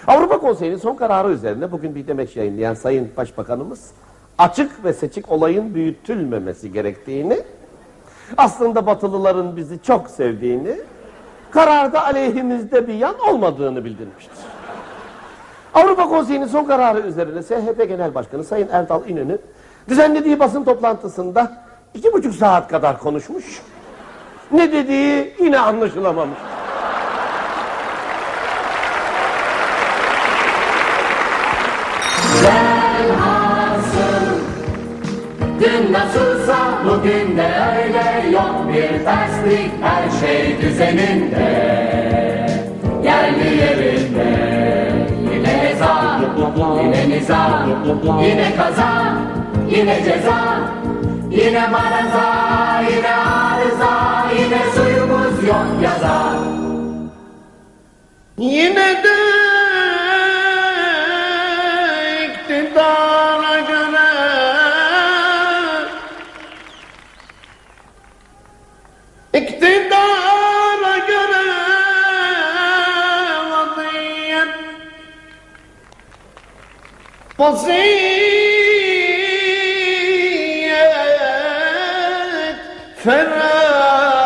Avrupa Konseyi'nin son kararı üzerine bugün bir demeç yayınlayan Sayın Başbakanımız açık ve seçik olayın büyütülmemesi gerektiğini, aslında Batılıların bizi çok sevdiğini, kararda aleyhimizde bir yan olmadığını bildirmiştir. Avrupa Konseyi'nin son kararı üzerine SHP Genel Başkanı Sayın Erdal İnönü düzenlediği basın toplantısında iki buçuk saat kadar konuşmuş. Ne dediği yine anlaşılamamış. Dün nasılsa bugün de öyle Yok bir terslik her şey düzeninde Yerli eza, yine niza Yine kaza, yine ceza Yine maraza, yine arıza Yine suyumuz yok yaza Yine de Vaziyet ferah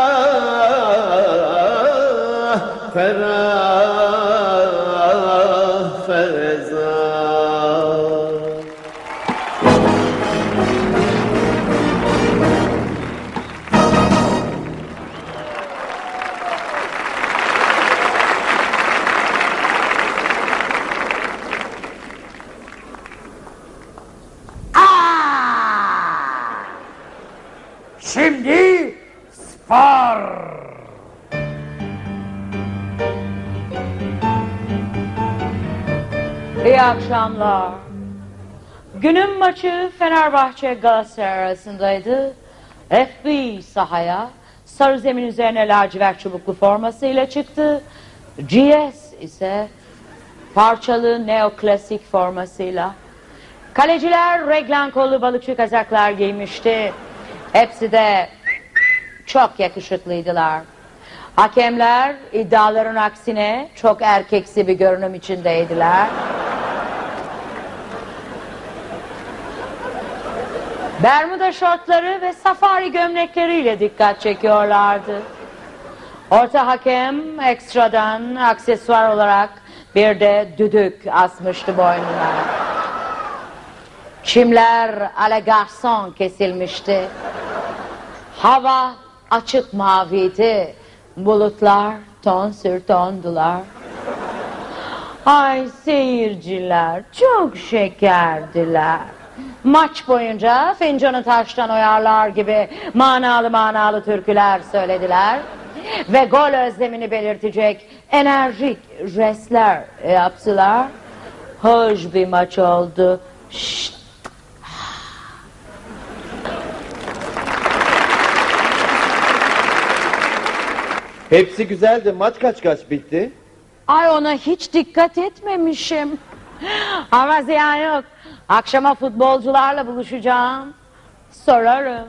ferah spor. İyi akşamlar. Günün maçı Fenerbahçe Galatasaray arasındaydı. FB sahaya sarı zemin üzerine lacivert çubuklu formasıyla çıktı. GS ise parçalı neoklasik formasıyla. Kaleciler reglan kollu balıkçı kazaklar giymişti. Hepsi de çok yakışıklıydılar. Hakemler iddiaların aksine çok erkeksi bir görünüm içindeydiler. Bermuda şortları ve safari gömlekleriyle dikkat çekiyorlardı. Orta hakem ekstradan aksesuar olarak bir de düdük asmıştı boynuna. Çimler ale garson kesilmişti. Hava açık maviydi. Bulutlar ton sür tondular. Ay seyirciler çok şekerdiler. Maç boyunca fincanı taştan oyarlar gibi manalı manalı türküler söylediler. Ve gol özlemini belirtecek enerjik jestler yaptılar. Hoş bir maç oldu. Şşt. Hepsi güzeldi. Maç kaç kaç bitti? Ay ona hiç dikkat etmemişim. Ama ziyan yok. Akşama futbolcularla buluşacağım. Sorarım.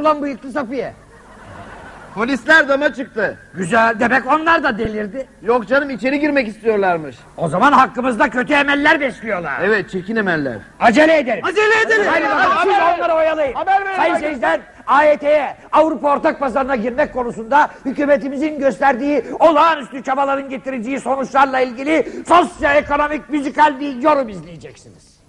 Ulan bıyıklı Safiye? Polisler dama çıktı. Güzel, demek onlar da delirdi. Yok canım içeri girmek istiyorlarmış. O zaman hakkımızda kötü emeller besliyorlar. Evet çirkin emeller. Acele edelim. Acele edelim. Haydi bakalım Haber siz verin. onları oyalayın. Haber verin. Sayın Hadi. seyirciler AYT'ye Avrupa Ortak Pazarı'na girmek konusunda hükümetimizin gösterdiği olağanüstü çabaların getireceği sonuçlarla ilgili sosyoekonomik müzikal bir yorum izleyeceksiniz.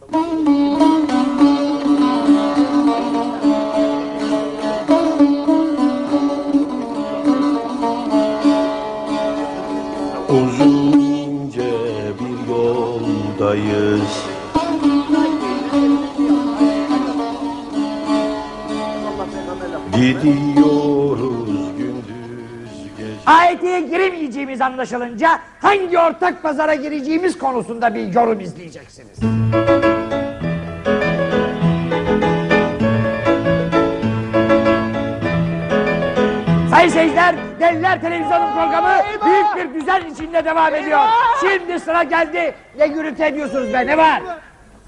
Uzun ince bir yoldayız Gidiyoruz gündüz gece AYT'ye giremeyeceğimiz anlaşılınca hangi ortak pazara gireceğimiz konusunda bir yorum izleyeceksiniz. Sayın seyirciler, Deliler Televizyonu programı büyük bir düzen içinde devam ediyor. Şimdi sıra geldi. Ne gürültü ediyorsunuz be, ne var?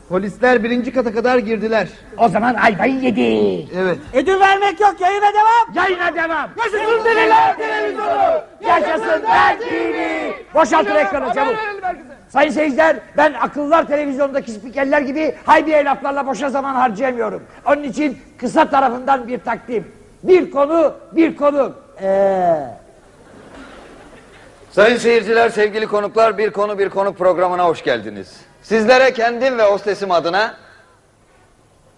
Polisler birinci kata kadar girdiler. O zaman ayvayı yedik. Evet. Ödül vermek yok, yayına devam. Yayına devam. Yaşasın Deliler Televizyonu. Yaşasın ben TV. Boşaltın ekranı çabuk. Sayın seyirciler, ben akıllar televizyondaki spikerler gibi haybiye laflarla boşa zaman harcayamıyorum. Onun için kısa tarafından bir takdim. Bir konu, bir konu. Ee, Sayın seyirciler, sevgili konuklar, Bir Konu Bir Konuk programına hoş geldiniz. Sizlere kendim ve hostesim adına...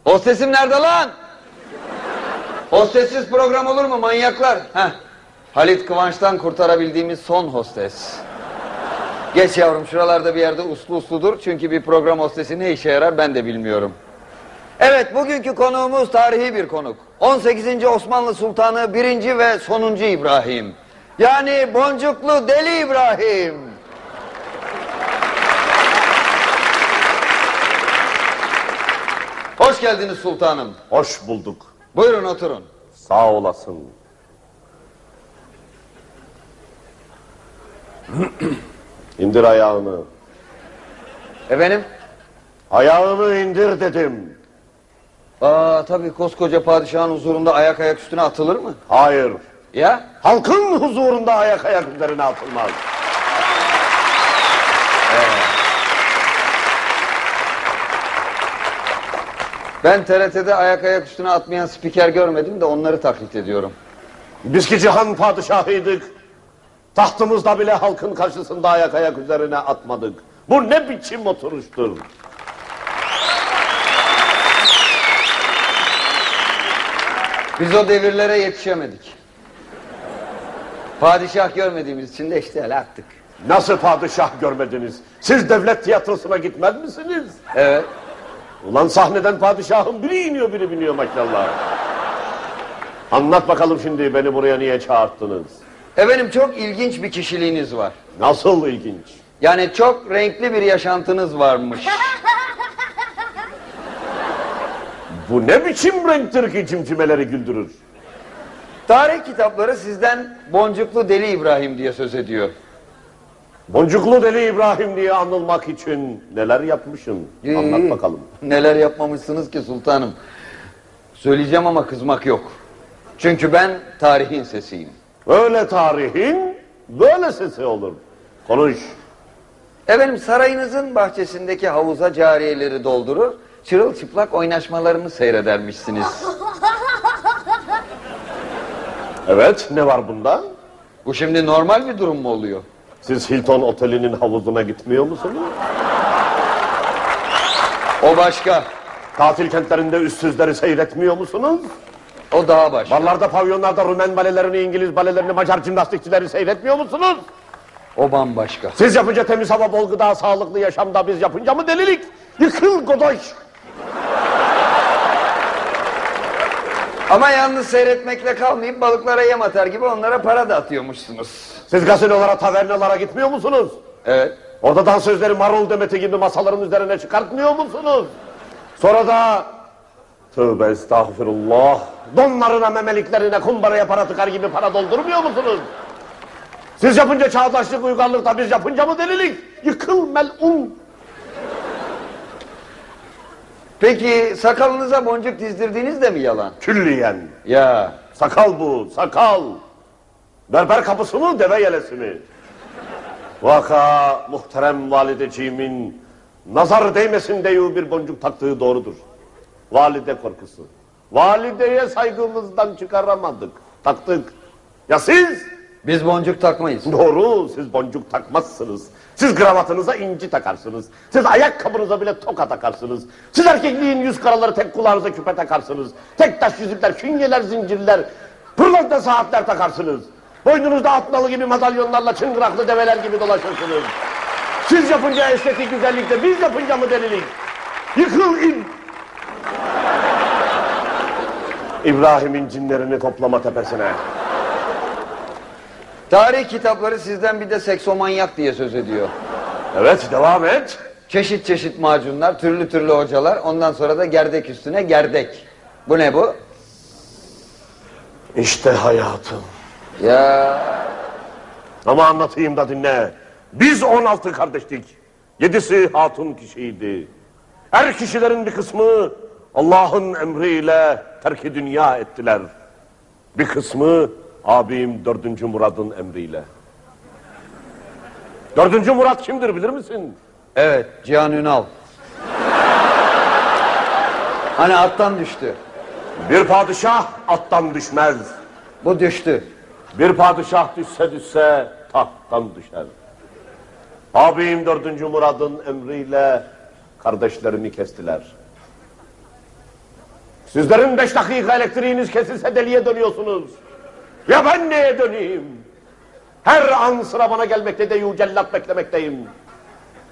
Hostesim nerede lan? Hostessiz program olur mu manyaklar? Heh. Halit Kıvanç'tan kurtarabildiğimiz son hostes. Geç yavrum şuralarda bir yerde uslu usludur. Çünkü bir program hostesi ne işe yarar ben de bilmiyorum. Evet bugünkü konuğumuz tarihi bir konuk. 18. Osmanlı Sultanı 1. ve sonuncu İbrahim. Yani boncuklu deli İbrahim. Hoş geldiniz sultanım. Hoş bulduk. Buyurun oturun. Sağ olasın. İndir ayağını. Efendim? Ayağını indir dedim. Aa tabii koskoca padişahın huzurunda ayak ayak üstüne atılır mı? Hayır. Ya? Halkın huzurunda ayak ayak üzerine atılmaz. Ben TRT'de ayak ayak üstüne atmayan spiker görmedim de onları taklit ediyorum. Biz ki cihan padişahıydık. Tahtımızda bile halkın karşısında ayak ayak üzerine atmadık. Bu ne biçim oturuştur? Biz o devirlere yetişemedik. Padişah görmediğimiz için de işte öyle attık. Nasıl padişah görmediniz? Siz devlet tiyatrosuna gitmez misiniz? Evet. Ulan sahneden padişahın biri iniyor biri biniyor maşallah. Anlat bakalım şimdi beni buraya niye çağırttınız? Efendim çok ilginç bir kişiliğiniz var. Nasıl ilginç? Yani çok renkli bir yaşantınız varmış. Bu ne biçim renktir ki cimcimeleri güldürür? Tarih kitapları sizden boncuklu deli İbrahim diye söz ediyor. Boncuklu deli İbrahim diye anılmak için neler yapmışsın? Anlat bakalım. Neler yapmamışsınız ki sultanım. Söyleyeceğim ama kızmak yok. Çünkü ben tarihin sesiyim. Öyle tarihin böyle sesi olur. Konuş. Efendim sarayınızın bahçesindeki havuza cariyeleri doldurur, çırılçıplak oynaşmalarını seyredermişsiniz. Evet ne var bunda? Bu şimdi normal bir durum mu oluyor? Siz Hilton Oteli'nin havuzuna gitmiyor musunuz? O başka. Tatil kentlerinde üstsüzleri seyretmiyor musunuz? O daha başka. Barlarda, pavyonlarda Rumen balelerini, İngiliz balelerini, Macar jimnastikçileri seyretmiyor musunuz? O bambaşka. Siz yapınca temiz hava, bol gıda, sağlıklı yaşamda biz yapınca mı delilik? Yıkıl godoş! Ama yalnız seyretmekle kalmayıp balıklara yem atar gibi onlara para da atıyormuşsunuz. Siz gazinolara, tavernalara gitmiyor musunuz? Evet. Orada dansözleri marul demeti gibi masaların üzerine çıkartmıyor musunuz? Sonra da tövbe estağfirullah donlarına memeliklerine kumbaraya para tıkar gibi para doldurmuyor musunuz? Siz yapınca çağdaşlık uygarlıkta biz yapınca mı delilik? Yıkıl melun. Peki sakalınıza boncuk dizdirdiğiniz de mi yalan? Külliyen. Ya. Sakal bu sakal. Berber kapısı mı deve yelesi mi? Vaka muhterem valideciğimin nazar değmesin diye bir boncuk taktığı doğrudur. Valide korkusu. Valideye saygımızdan çıkaramadık. Taktık. Ya siz? Biz boncuk takmayız. Doğru siz boncuk takmazsınız. Siz kravatınıza inci takarsınız. Siz ayakkabınıza bile toka takarsınız. Siz erkekliğin yüz karaları tek kulağınıza küpe takarsınız. Tek taş yüzükler, künyeler, zincirler, pırlanta saatler takarsınız. Boynunuzda atnalı gibi madalyonlarla çıngıraklı develer gibi dolaşırsınız. Siz yapınca estetik güzellikte, biz yapınca mı delilik? Yıkıl in! İbrahim'in cinlerini toplama tepesine. Tarih kitapları sizden bir de seksomanyak diye söz ediyor. Evet devam et. Çeşit çeşit macunlar, türlü türlü hocalar, ondan sonra da gerdek üstüne gerdek. Bu ne bu? İşte hayatım. Ya Ama anlatayım da dinle. Biz 16 kardeştik. Yedisi hatun kişiydi. Er kişilerin bir kısmı Allah'ın emriyle terki dünya ettiler. Bir kısmı abim 4. Murad'ın emriyle. 4. Murad kimdir bilir misin? Evet, Cihan Ünal. Hani attan düştü. Bir padişah attan düşmez. Bu düştü. Bir padişah düşse düşse tahttan düşer. Abim 4. Murad'ın emriyle kardeşlerimi kestiler. Sizlerin beş dakika elektriğiniz kesilse deliye dönüyorsunuz. Ya ben neye döneyim? Her an sıra bana gelmekte değil, cellat beklemekteyim.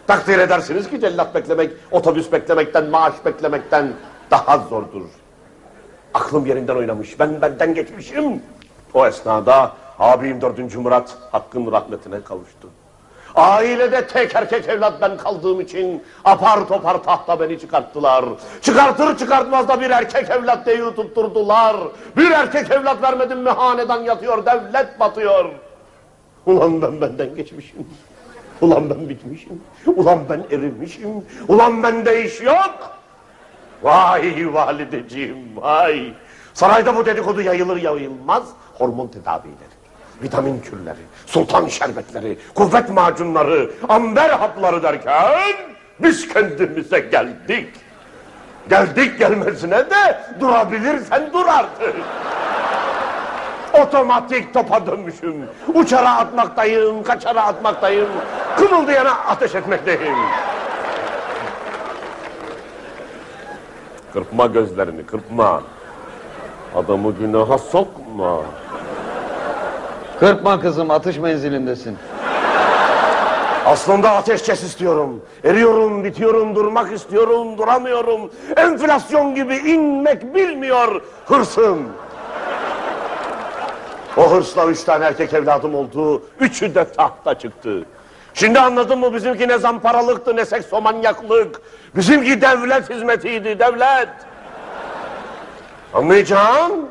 Takdir edersiniz ki cellat beklemek, otobüs beklemekten, maaş beklemekten daha zordur. Aklım yerinden oynamış, ben benden geçmişim. O esnada abim 4. Murat hakkın rahmetine kavuştu. Ailede tek erkek evlat ben kaldığım için apar topar tahta beni çıkarttılar. Çıkartır çıkartmaz da bir erkek evlat diye tutturdular. Bir erkek evlat vermedim mi hanedan yatıyor, devlet batıyor. Ulan ben benden geçmişim. Ulan ben bitmişim. Ulan ben erimişim. Ulan bende iş yok. Vay valideciğim vay. Sarayda bu dedikodu yayılır yayılmaz hormon tedavileri, vitamin kürleri, sultan şerbetleri, kuvvet macunları, amber hapları derken biz kendimize geldik. Geldik gelmesine de durabilirsen dur artık. Otomatik topa dönmüşüm. Uçara atmaktayım, kaçara atmaktayım. Kımıldayana ateş etmekteyim. Kırpma gözlerini, kırpma. Adamı günaha sokma. Kırpma kızım atış menzilindesin. Aslında ateşkes istiyorum. Eriyorum, bitiyorum, durmak istiyorum, duramıyorum. Enflasyon gibi inmek bilmiyor hırsım. O hırsla üç tane erkek evladım oldu. Üçü de tahta çıktı. Şimdi anladın mı bizimki ne zamparalıktı ne seksomanyaklık. Bizimki devlet hizmetiydi devlet. Anlayacağın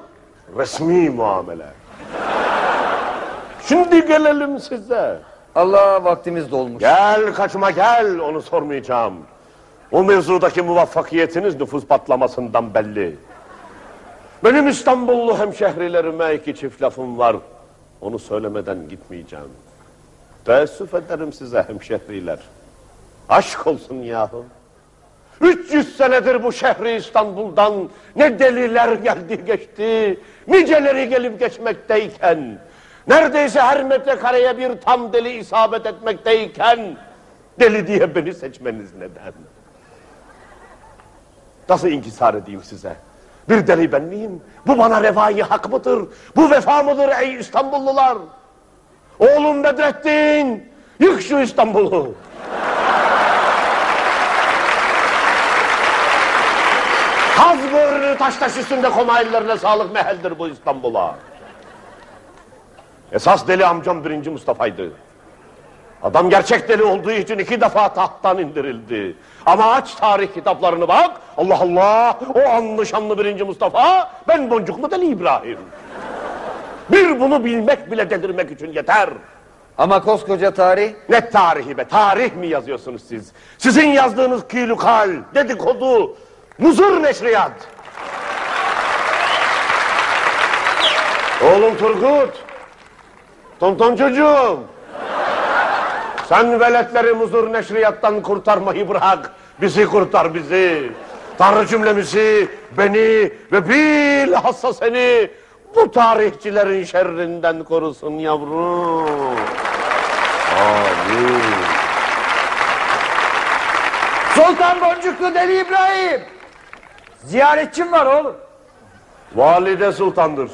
resmi muamele. Şimdi gelelim size. Allah vaktimiz dolmuş. Gel kaçma gel onu sormayacağım. O mevzudaki muvaffakiyetiniz nüfus patlamasından belli. Benim İstanbullu hemşehrilerime iki çift lafım var. Onu söylemeden gitmeyeceğim. Teessüf ederim size hemşehriler. Aşk olsun yahu. 300 senedir bu şehri İstanbul'dan ne deliler geldi geçti, niceleri gelip geçmekteyken, neredeyse her metrekareye bir tam deli isabet etmekteyken, deli diye beni seçmeniz neden? Nasıl inkisar edeyim size? Bir deli ben miyim? Bu bana revai hak mıdır? Bu vefa mıdır ey İstanbullular? Oğlum Bedrettin, yık şu İstanbul'u. Kaz böğrünü taş taş üstünde koma sağlık meheldir bu İstanbul'a. Esas deli amcam birinci Mustafa'ydı. Adam gerçek deli olduğu için iki defa tahttan indirildi. Ama aç tarih kitaplarını bak. Allah Allah o anlı şanlı birinci Mustafa ben boncuklu deli İbrahim. Bir bunu bilmek bile delirmek için yeter. Ama koskoca tarih... Ne tarihi be tarih mi yazıyorsunuz siz? Sizin yazdığınız kilukal, dedikodu, muzur neşriyat. Oğlum Turgut, tonton çocuğum. Sen veletleri muzur neşriyattan kurtarmayı bırak. Bizi kurtar bizi. Tanrı cümlemizi, beni ve bilhassa seni bu tarihçilerin şerrinden korusun yavrum. Amin. Sultan Boncuklu Deli İbrahim. Ziyaretçim var oğlum. Valide sultandır.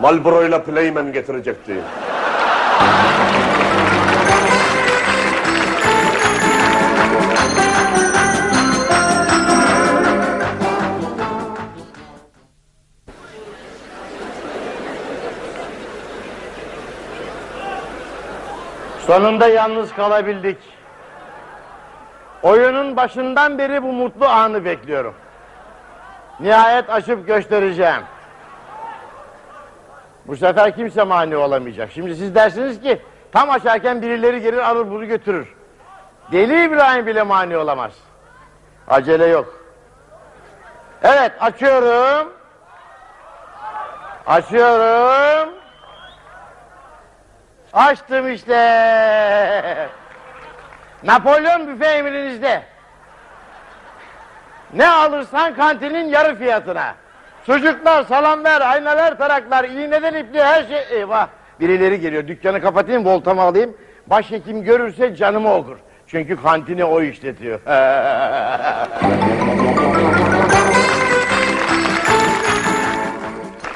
Marlboro ile Playman getirecekti. Sonunda yalnız kalabildik. Oyunun başından beri bu mutlu anı bekliyorum. Nihayet aşıp göstereceğim. Bu sefer kimse mani olamayacak. Şimdi siz dersiniz ki tam aşarken birileri gelir alır bunu götürür. Deli İbrahim bile mani olamaz. Acele yok. Evet açıyorum. Açıyorum. Açtım işte. Napolyon büfe emrinizde. Ne alırsan kantinin yarı fiyatına. Sucuklar, salamlar, aynalar, taraklar, iğneden ipliğe her şey... Eyvah! Birileri geliyor. Dükkanı kapatayım, voltamı alayım. Başhekim görürse canımı okur. Çünkü kantini o işletiyor.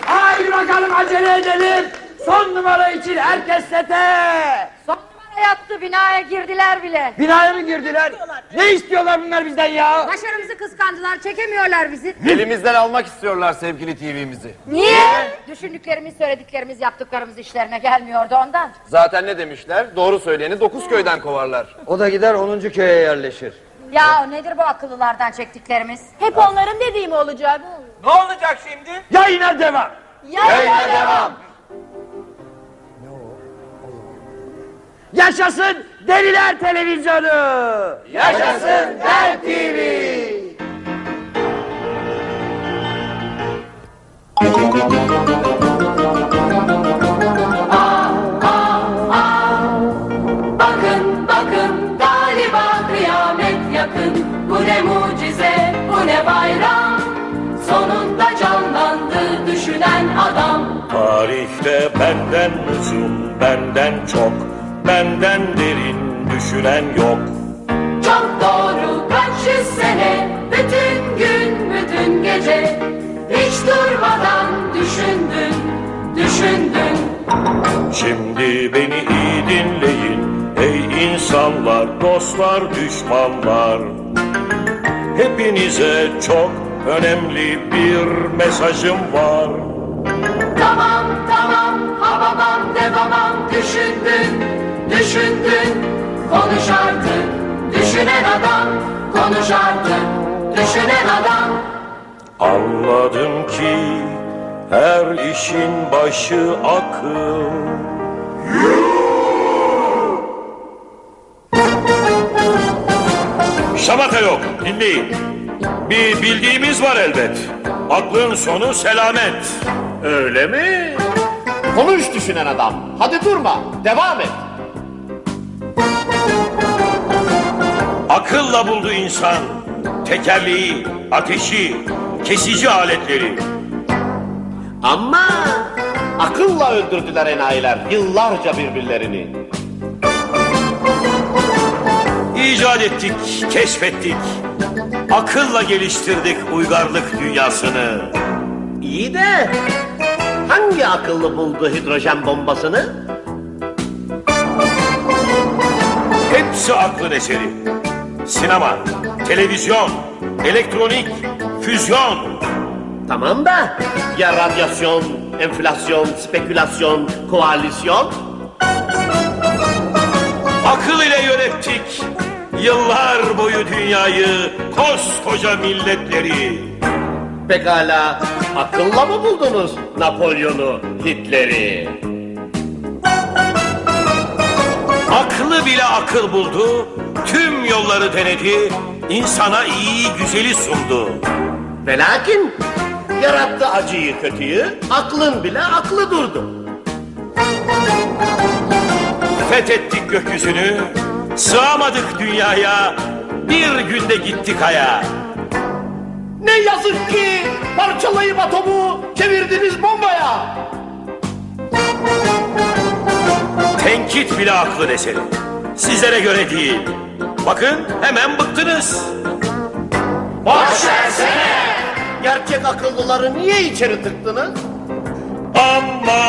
Haydi bakalım acele edelim. Son numara için herkes sete. Son yattı binaya girdiler bile. Binaya mı girdiler? Ne istiyorlar bunlar bizden ya? Başarımızı kıskandılar çekemiyorlar bizi. Elimizden almak istiyorlar sevgili TV'mizi. Niye? Düşündüklerimiz söylediklerimiz yaptıklarımız işlerine gelmiyordu ondan. Zaten ne demişler? Doğru söyleyeni dokuz köyden kovarlar. O da gider 10. köye yerleşir. Ya nedir bu akıllılardan çektiklerimiz? Hep onların dediği mi olacak? Ne olacak şimdi? Yayına devam. Yayına devam. Yaşasın Deliler Televizyonu. Yaşasın Der TV. Bakın bakın galiba kıyamet yakın Bu ne mucize bu ne bayram Sonunda canlandı düşünen adam Tarihte benden uzun, benden çok, benden derin düşünen yok. Çok doğru kaç yüz sene Bütün gün bütün gece Hiç durmadan düşündün Düşündün Şimdi beni iyi dinleyin ey insanlar, dostlar, düşmanlar. Hepinize çok önemli bir mesajım var. Tamam tamam hababam de babam Düşündün düşündün Konuş artık düşünen adam Konuş artık düşünen adam Anladım ki her işin başı akıl. Şamata yok, dinleyin. Bir bildiğimiz var elbet. Aklın sonu selamet. Öyle mi? Konuş düşünen adam. Hadi durma. Devam et. Akılla buldu insan tekerleği, ateşi, kesici aletleri. Ama akılla öldürdüler enayiler yıllarca birbirlerini. İcat ettik, keşfettik. Akılla geliştirdik uygarlık dünyasını. İyi de hangi akıllı buldu hidrojen bombasını? Hepsi aklın eseri. Sinema, televizyon, elektronik, füzyon. Tamam da ya radyasyon, enflasyon, spekülasyon, koalisyon? Akıl ile yönettik yıllar boyu dünyayı, koskoca milletleri. Pekala akılla mı buldunuz Napolyon'u, Hitler'i? Aklı bile akıl buldu, tüm yolları denedi, insana iyi güzeli sundu. Ve lakin yarattı acıyı kötüyü, aklın bile aklı durdu. Fethettik gökyüzünü, sığamadık dünyaya, bir günde gittik aya. Ne yazık ki parçalayıp atomu çevirdiniz bombaya. Tenkit bile aklın eseri. Sizlere göre değil. Bakın hemen bıktınız. Boş versene! Gerçek akıllıları niye içeri tıktınız? Ama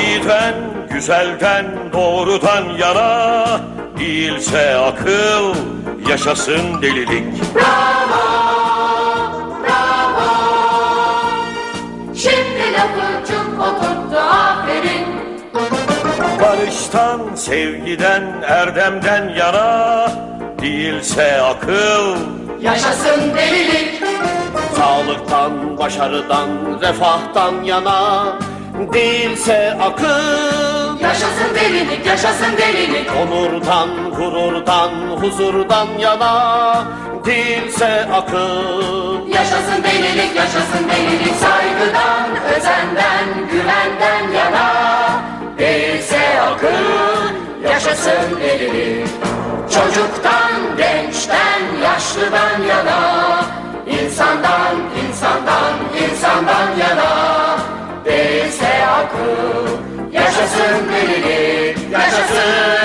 iyiden, güzelden, doğrudan yana değilse akıl yaşasın delilik. Şimdi Barıştan, sevgiden, erdemden yana değilse akıl. Yaşasın delilik. Sağlıktan, başarıdan, refahtan yana değilse akıl. Yaşasın delilik yaşasın delilik. Onurdan, gururdan, huzurdan yana değilse akıl. Yaşasın delilik yaşasın delilik. Saygıdan özenden güvenden yana Değilse akıl yaşasın delilik Çocuktan gençten yaşlıdan yana. İnsandan insandan insandan yana. Değilse akıl Yaşasın delilik, yaşasın